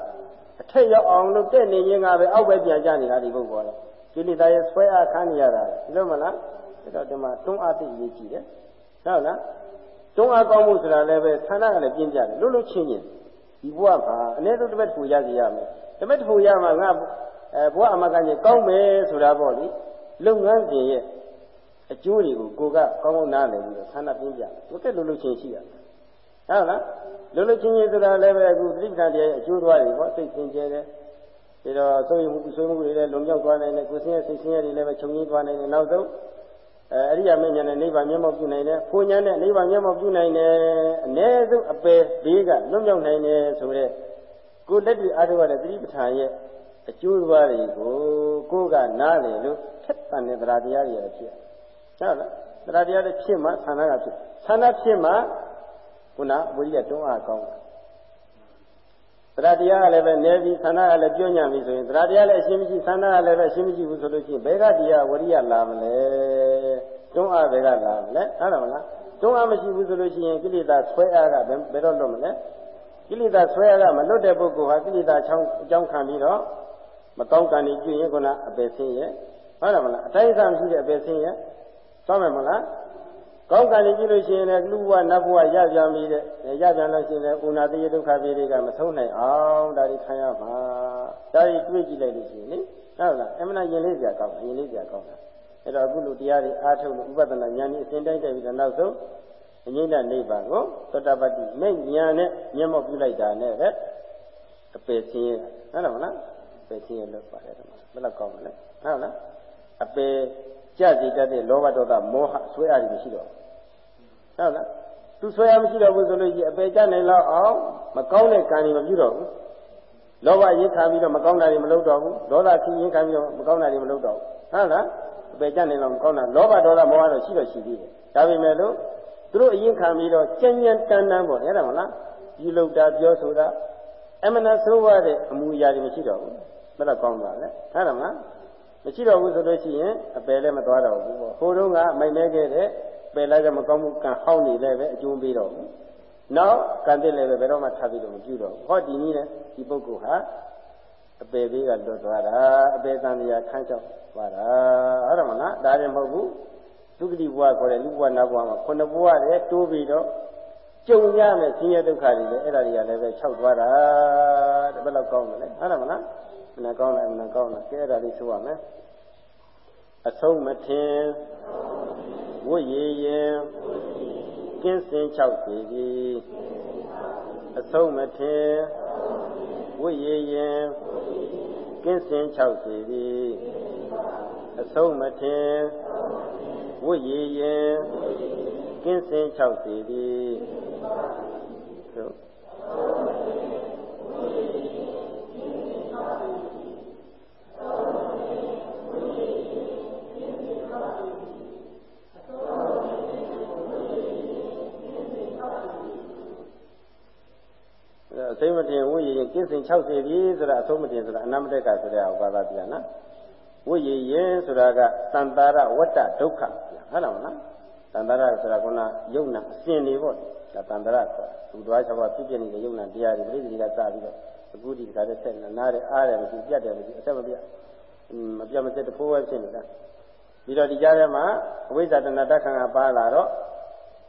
အထက်ရောက်အောင်လို့တက်နေရင်ကပဲအောက်ပဲပြန်ကျနေတာဒီပုဂ္ဂိုလ်ကကိလေသာရဲ့ဆွဲအားခံနေရတာဒီလိုမလားဒါတော့ဒီမှာတွန်းအားသိရေးကြည့်တယ်ဟုတ်လားတွန်းအားကောင်းမှုဆိုတာလည်းပဲဌာနကလည်းပြင်းပြတယ်လွတ်လွတ်ချင်းချင်းဒီဘဝမှာအနည်းဆုံးတစ်ပတ်ထူရစီရမယ်တစ်ပတ်ထူရမှာငါအဲဘဝအမကကြီးကောင်းမယ်ဆိုတာပေါ့လေလုပ်ငန်းရှင်ရဲ့ အကျိုးတွေကိုကိုကကောင်းကောင်းနားလည်ပြီးတော့ဆန္ဒပြင်းပြမကဲလို့လို့ချင်းရှိရတယ်ဟုတ်လားလို့လို့ချင်းချင်းဆိုတာလည်းပဲအခုသတိပဋ္ဌာန်တရားရဲ့အကျိုးသွားတွေပေါ့စိတ်သင်ကျဲတယ်ပြီးတော့ဆိုရင်ဆိုမှုတွေလည်းလုံမြောက်သွားနိုင်တယ်ကိုယ်စင်းရဲ့စိတ်ဆင်းရဲတွေလည်းပဲချုပ်ငြိမ်းသွားနိုင်တယ်နောက်ဆုံးအဲအရိယာမင်းညာနဲ့နိဗ္ဗာန်မျက်မှောက်ပြုနိုင်တယ်။ဘုံညာနဲ့နိဗ္ဗာန်မျက်မှောက်ပြုနိုင်တယ်။အ ਨੇ ဆုံးအပယ်ဘေးကလွတ်မြောက်နိုင်တယ်ဆိုတဲ့ကိုလက်တွေ့အားထုတ်ရတဲ့သတိပဋ္ဌာန်ရဲ့အကျိုးသွားတွေကိုကိုယ်ကနားလေလို့ထက်တန်တဲ့တရားတရားတွေရဖြစ် ဟုတ်လားတရားတရားတွေဖြစ်မှဆန္ဒကဖြစ်ဆန္ဒဖြစ်မှခုနဝိရိယတွန်းအားကောင်းတာတရားတရားကလည်းပဲနေပြီးဆန္ဒကလည်းပြောညံပြီဆိုရင်တရားတရားလည်းအရှင်းမရှိဆန္ဒကလည်းပဲအရှင်းမရှိဘူးဆိုလို့ရှိရင်ဘယ်ကတရားဝိရိယလာမလဲတွန်းအားဘယ်ကလာမလဲဟုတ်တယ်မလားတွန်းအားမရှိဘူးဆိုလို့ရှိရင်ကိလေသာဆွဲအားကဘယ်တော့လွတ်မလဲကိလေသာဆွဲအားကမလွတ်တဲ့ပုဂ္ဂိုလ်ဟာကိလေသာချောင်းအကြောင်းခံပြီးတော့မကောင်းကံကြီးကျွရင်ခုနအပယ်ဆင်းရဲ့ဟုတ်တယ်မလားအတိုင်းအဆမရှိတဲ့အပယ်ဆင်းရဲ့ သွားမယ်မလားကောင်းကံကြီးကြည့်လို့ရှိရင်လည်းလူဘဝနတ်ဘဝရပြန်ပြီတဲ့ရပြန်လို့ရှိရင်လည်းဥနာတိယဒုက္ခပြေတွေကမဆုံးနိုင်အောင်ဒါတွေခံရမှာဒါတွေတွေးကြည့်လိုက်လို့ရှိရင်လေဟုတ်လားအမှန်ရင်လေးစရာကောင်းရင်လေးစရာကောင်းတာအဲ့တော့အခုလူတရားတွေအားထုတ်လို့ဥပဒနာဉာဏ်ကြီးအစဉ်တိုင်းတက်ပြီးတော့နောက်ဆုံးအငိမ့်တဲ့နိဗ္ဗာန်ကိုသောတာပတ္တိမဲ့ဉာဏ်နဲ့မျက်မှောက်ပြုလိုက်တာနဲ့ပဲအပယ်ဆင်းရဲဟုတ်တယ်မလားအပယ်ဆင်းရဲလို့ပါတယ်ဒီမှာဘယ်လောက်ကောင်းမလဲဟုတ်လားအပယ် ကြစီတတ်တဲ့လောဘဒေါသမောဟဆွဲအားတွေမရှိတော့ဟုတ်လားသူဆွဲအားမရှိတော့ဘူးဆိုလို့ရှိရင်အပယ်ကြနိုင်လောက်အောင်မကောင်းတဲ့ကံတွေမပြုတော့ဘူးလောဘရင်ခံပြီးတော့မကောင်းတာတွေမလုပ်တော့ဘူးဒေါသခင်းရင်ခံပြီးတော့မကောင်းတာတွေမလုပ်တော့ဘူးဟုတ်လားအပယ်ကြနိုင်လောက်မကောင်းတာလောဘဒေါသမောဟတော့ရှိတော့ရှိသေးတယ်ဒါပေမဲ့လို့သူတို့အရင်ခံပြီးတော့ကြံ့ကြံ့တန်းတန်းပေါ့ရတာမလားပြုလုပ်တာပြောဆိုတာအမှန်ဆိုးရတဲ့အမူအရာတွေမရှိတော့ဘူးဘယ်တော့ကောင်းပါလဲဟုတ်တယ်မလား မရှိတော့ဘူးဆိုလို့ရှိရင်အပယ်လည်းမသွားတော့ဘူးပေါ့ဟိုတုန်းကမိုက်မဲခဲ့တဲ့ပယ်လိုက်တဲ့မကောင်းမှုကံဟောင်းနေလည်းပဲအကျိုးပေးတော့ဘူးနောက်ကံတက်လည်းပဲဘယ်တော့မှထားပြီးတော့မပြုတော့ဘူးဟောဒီနည်းနဲ့ဒီပုဂ္ဂိုလ်ဟာအပယ်လေးကလွတ်သွားတာအပယ်တန်တရားခန်းချောက်သွားတာဟုတ်တယ်မလားဒါလည်းမဟုတ်ဘူးဒုက္ခတိဘဝခေါ်တဲ့လူဘဝနတ်ဘဝမှာခုနှစ်ဘဝတည်းတိုးပြီးတော့ကြုံရမယ်ဆင်းရဲဒုက္ခတွေလည်းအဲ့ဒါတွေကလည်းပဲခြောက်သွားတာတဲ့ဘယ်လောက်ကောင်းမလဲဟုတ်တယ်မလား မနာကောင်းတယ်မနာကောင်းတယ်ကဲအဲ့ဒါလေးဆိုရမယ်အဆုံးမထင်ဝတ်ရည်ရင်ကင်းစင်၆စီပြီအဆုံးမထင်ဝတ်ရည်ရင်ကင်းစင်၆စီပြီအဆုံးမထင်ဝတ်ရည်ရင်ကင်းစင်၆စီပြီသို့အ စိမ့်မတင်ဝိရရင်ကိစ္စင်60ပြီဆိုတာအဆုံးမတင်ဆိုတာအနမတက်ကဆိုတဲ့ဘာသာပြန်နော်ဝိရရင်ဆိုတာကသံတာရဝတ္တဒုက္ခဟုတ်လားမလားသံတာရဆိုတာကယုံနာအစဉ်တွေပေါ့ဒါသံတာရဆိုတာသူတော်ချက်ပါပြည့်ပြည့်နေတဲ့ယုံနာတရားတွေပြိတ္တိကစပြီးတော့အခုဒီကတည်းကဆက်နားတယ်အားတယ်မရှိပြတ်တယ်မရှိအဆက်မပြတ်မပြတ်မစက်တဖိုးဝဲဖြစ်နေတာပြီးတော့ဒီကြားထဲမှာအဝိဇ္ဇာတဏ္ဍတက္ခံကပါလာတော့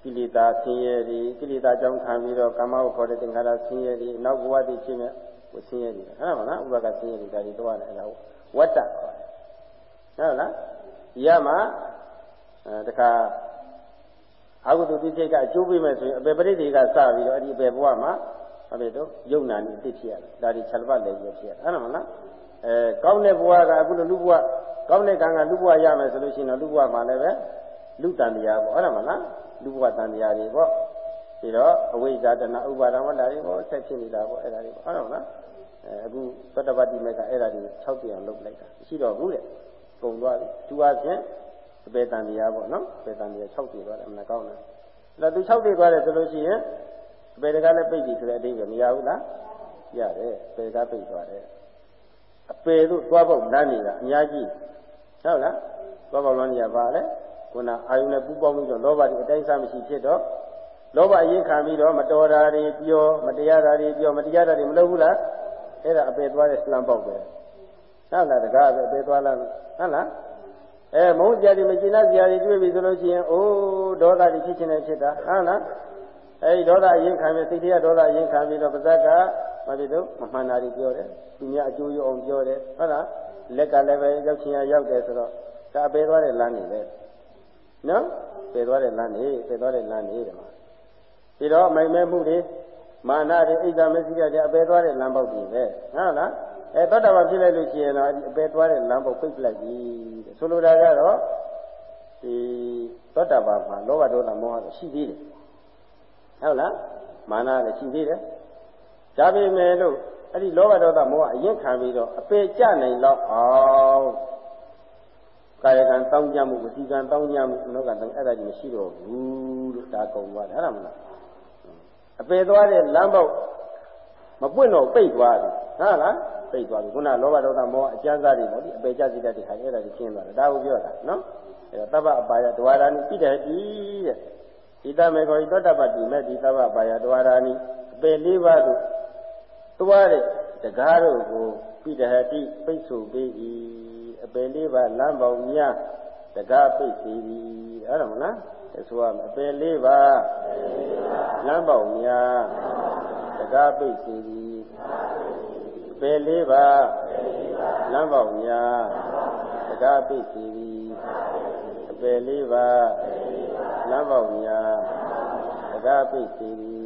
ကိလေသာဆင်းရဲတွေကိလေသာကြောင့်ခံပြီးတော့ကာမဝခေါ်တဲ့သင်္ခါရဆင်းရဲတွေနောက်ဘဝတည်ဖြစ်မဲ့ဝဆင်းရဲတွေဟုတ်ပါမလားဥပကဆင်းရဲတွေဒါတွေတော့လည်းအဲ့ဒါဝတ္တခေါ်တယ်ဟုတ်လားဒီရမှာအဲတခါအာဟုတုတိစိတ်ကအကျိုးပေးမယ်ဆိုရင်အပေပရိသေကစပြီးတော့အဲ့ဒီအပေဘဝမှာဘာဖြစ်တော့ယုံနာနေအစ်ဖြစ်ရတယ်ဒါဒီခြေလပတ်လည်းရဖြစ်ရတယ်ဟုတ်လားမလားအဲကောင်းတဲ့ဘဝကအခုလိုလူဘဝကောင်းတဲ့ကံကလူဘဝရမယ်ဆိုလို့ရှိရင်တော့လူဘဝမှာလည်းပဲလူတန်တရားပေါ့ဟုတ်လားမလား လူဘဝတန်တရားတွေပေါ့ပြီးတော့အဝိဇ္ဇာတဏဥပါဒဝတ္တတွေပေါ့ဆက်ဖြစ်နေတာပေါ့အဲ့ဒါတွေပေါ့ဟုတ်လားအဲအခုသတ္တပတ္တိမေကအဲ့ဒါတွေ6ပြန်လုပ်လိုက်တာရှိတော့ဘူးတဲ့ပုံသွားပြီသူအချင်းအပေတန်တရားပေါ့နော်အပေတန်တရား6ပြန်သွားတယ်အမှန်ကောင်းတယ်အဲ့ဒါသူ6ပြန်သွားတယ်ဆိုလို့ရှိရင်အပေတကလည်းပိတ်ပြီဆိုတဲ့အဓိပ္ပာယ်မရဘူးလားရတယ်အပေတကပိတ်သွားတယ်အပေတို့သွားဖို့လမ်းနေတာအများကြီးဟုတ်လားသွားဖို့လမ်းနေရပါလေ ခုနအာယုနဲ့ပူပေါင်းပြီးတော့လောဘတွေအတိုင်းစားမရှိဖြစ်တော့လောဘအရင်ခံပြီးတော့မတော်တာတွေပြောမတရားတာတွေပြောမတရားတာတွေမလုပ်ဘူးလားအဲ့ဒါအပေသွားတဲ့စလံပေါက်ပဲဟုတ်လားတကားပဲအပေသွားလားဟုတ်လားအဲမုန်းကြတယ်မကျင်တဲ့ဇာတွေတွေ့ပြီဆိုလို့ရှိရင်အိုးဒေါသတွေဖြစ်ချင်တယ်ဖြစ်တာဟုတ်လားအဲဒီဒေါသအရင်ခံပြီးစိတ်ထဲကဒေါသအရင်ခံပြီးတော့ပါဇက်ကမဖြစ်တော့မမှန်တာတွေပြောတယ်သူများအကျိုးရအောင်ပြောတယ်ဟုတ်လားလက်ကလည်းပဲရောက်ချင်ရရောက်တယ်ဆိုတော့ဒါအပေသွားတဲ့လမ်းနေပဲ နော်ပယ်သွားတဲ့လမ်းနေပယ်သွားတဲ့လမ်းနေတယ်မှာပြီးတော့မိုင်မဲမှုတွေမာနတွေအိဒါမရှိတဲ့အပယ်သွားတဲ့လမ်းပေါက်ကြီးပဲဟုတ်လားအဲသောတာပန်ဖြစ်လိုက်လို့ရှိရင်တော့ဒီအပယ်သွားတဲ့လမ်းပေါက်ပိတ်လိုက်ပြီတဲ့ဆိုလိုတာကတော့ဒီသောတာပန်မှာလောဘဒေါသမောဟရှိသေးတယ်ဟုတ်လားမာနလည်းရှိသေးတယ်ဒါပေမဲ့လို့အဲ့ဒီလောဘဒေါသမောဟအရင်ခံပြီးတော့အပေကြနိုင်တော့အောင် ကာယကံတောင်းကြမှုဝစီကံတောင်းကြမှုနောကံတောင်းအဲ့ဒါကြီးမရှိတော့ဘူးလို့ဒါကုံသွားတယ်အဲ့ဒါမလားအပေသွားတဲ့လမ်းပေါက်မပွင့်တော့ပိတ်သွားတယ်ဟုတ်လားပိတ်သွားပြီခုနလောဘဒေါသမောဟအကျဉ်းစားတွေပေါ့ဒီအပေကြစိတ္တတွေခါအဲ့ဒါကြီးရှင်းသွားတယ်ဒါကိုပြောတာနော်အဲ့တော့တပ္ပအပါယဒဝါရာနိပိတ္တတိတဲ့ဣတမေခောဤသောတပတ္တိမဲ့ဒီတပ္ပအပါယဒဝါရာနိအပေလေးပါးသို့သွားတဲ့တကားတို့ကိုပိတ္တဟတိပိတ်ဆိုပေး၏ အပယ်လေးပါလမ်းပေါင်းများတကားပိတ်စီပြီအဲ့ဒါမလားဆိုရမယ်အပယ်လေးပါလမ်းပေါင်းများတကားပိတ်စီပြီအပယ်လေးပါလမ်းပေါင်းများတကားပိတ်စီပြီအပယ်လေးပါလမ်းပေါင်းများတကားပိတ်စီပြီ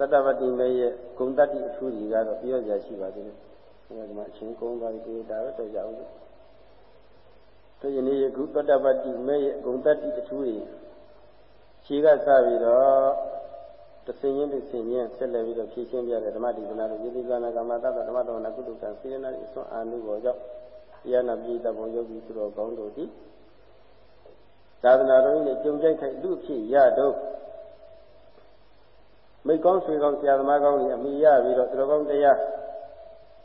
တတ္တဝတိမေရဲ့ဂုံတတ္တိအထူးကြီးကတော့ပြောကြရှိပါသေးတယ်။ဒီမှာအချင်းကုန်းပါပြီဒါတော့တော့ကြအောင်လို့။ဒီယနေ့ယခုတတ္တဝတိမေရဲ့ဂုံတတ္တိအထူးကြီးခြေကစပြီးတော့တဆင်းရင်းတဆင်းရင်းဆက်လက်ပြီးတော့ဖြည့်ရှင်းပြတဲ့ဓမ္မတိကနာတို့ယတိကနာကမ္မတတ္တဓမ္မတော်နာကုသကံစေရနာ၏ဆွမ်းအာနုဘောကြောင့်တရားနာပြည်တဘုံယောဂီသူတော်ကောင်းတို့သည်သာသနာတော်၏ကြုံကြိုက်ခိုက်လူဖြစ်ရတော့ မိကောင်းဆွေကောင်းဆရာသမားကောင်းကြီးအမိရပြီးတော့သူတော်ကောင်းတရား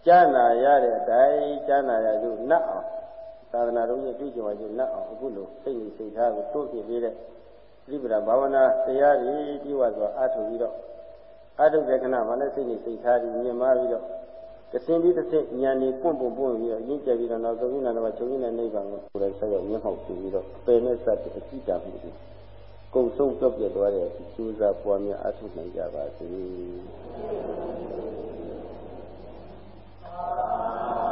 ကြားနာရတဲ့အတိုင်းကြားနာရကျုနတ်အောင်သာသနာတော်ရဲ့တွေ့ကြုံရကျုနတ်အောင်အခုလိုစိတ်နဲ့စိတ်ထားကိုတိုးပြပေးတဲ့ပြိပဒဘာဝနာတရားတွေပြုဝဆိုအားထုတ်ပြီးတော့အားထုတ်တဲ့ခဏမှလည်းစိတ်နဲ့စိတ်ထားပြီးမြင်မာပြီးတော့တစင်ပြီးတစ်ဆက်ဉာဏ်นี่ပွန့်ပွန့်ပွန့်ပြီးတော့ရင်းကျက်ပြီးတော့နောက်သုံးနာတော့ချုပ်ရင်းတဲ့နိဗ္ဗာန်ကိုကိုယ်တိုင်ဆက်ရောက်မျက်မှောက်ပြုပြီးတော့ပယ်နဲ့စတဲ့အကြည့်တာမှုတွေ ကုန်ဆုံးပြောက်ပြသွားတဲ့အထိကျိုးစားပွားများအထုနိုင်ကြပါစေ။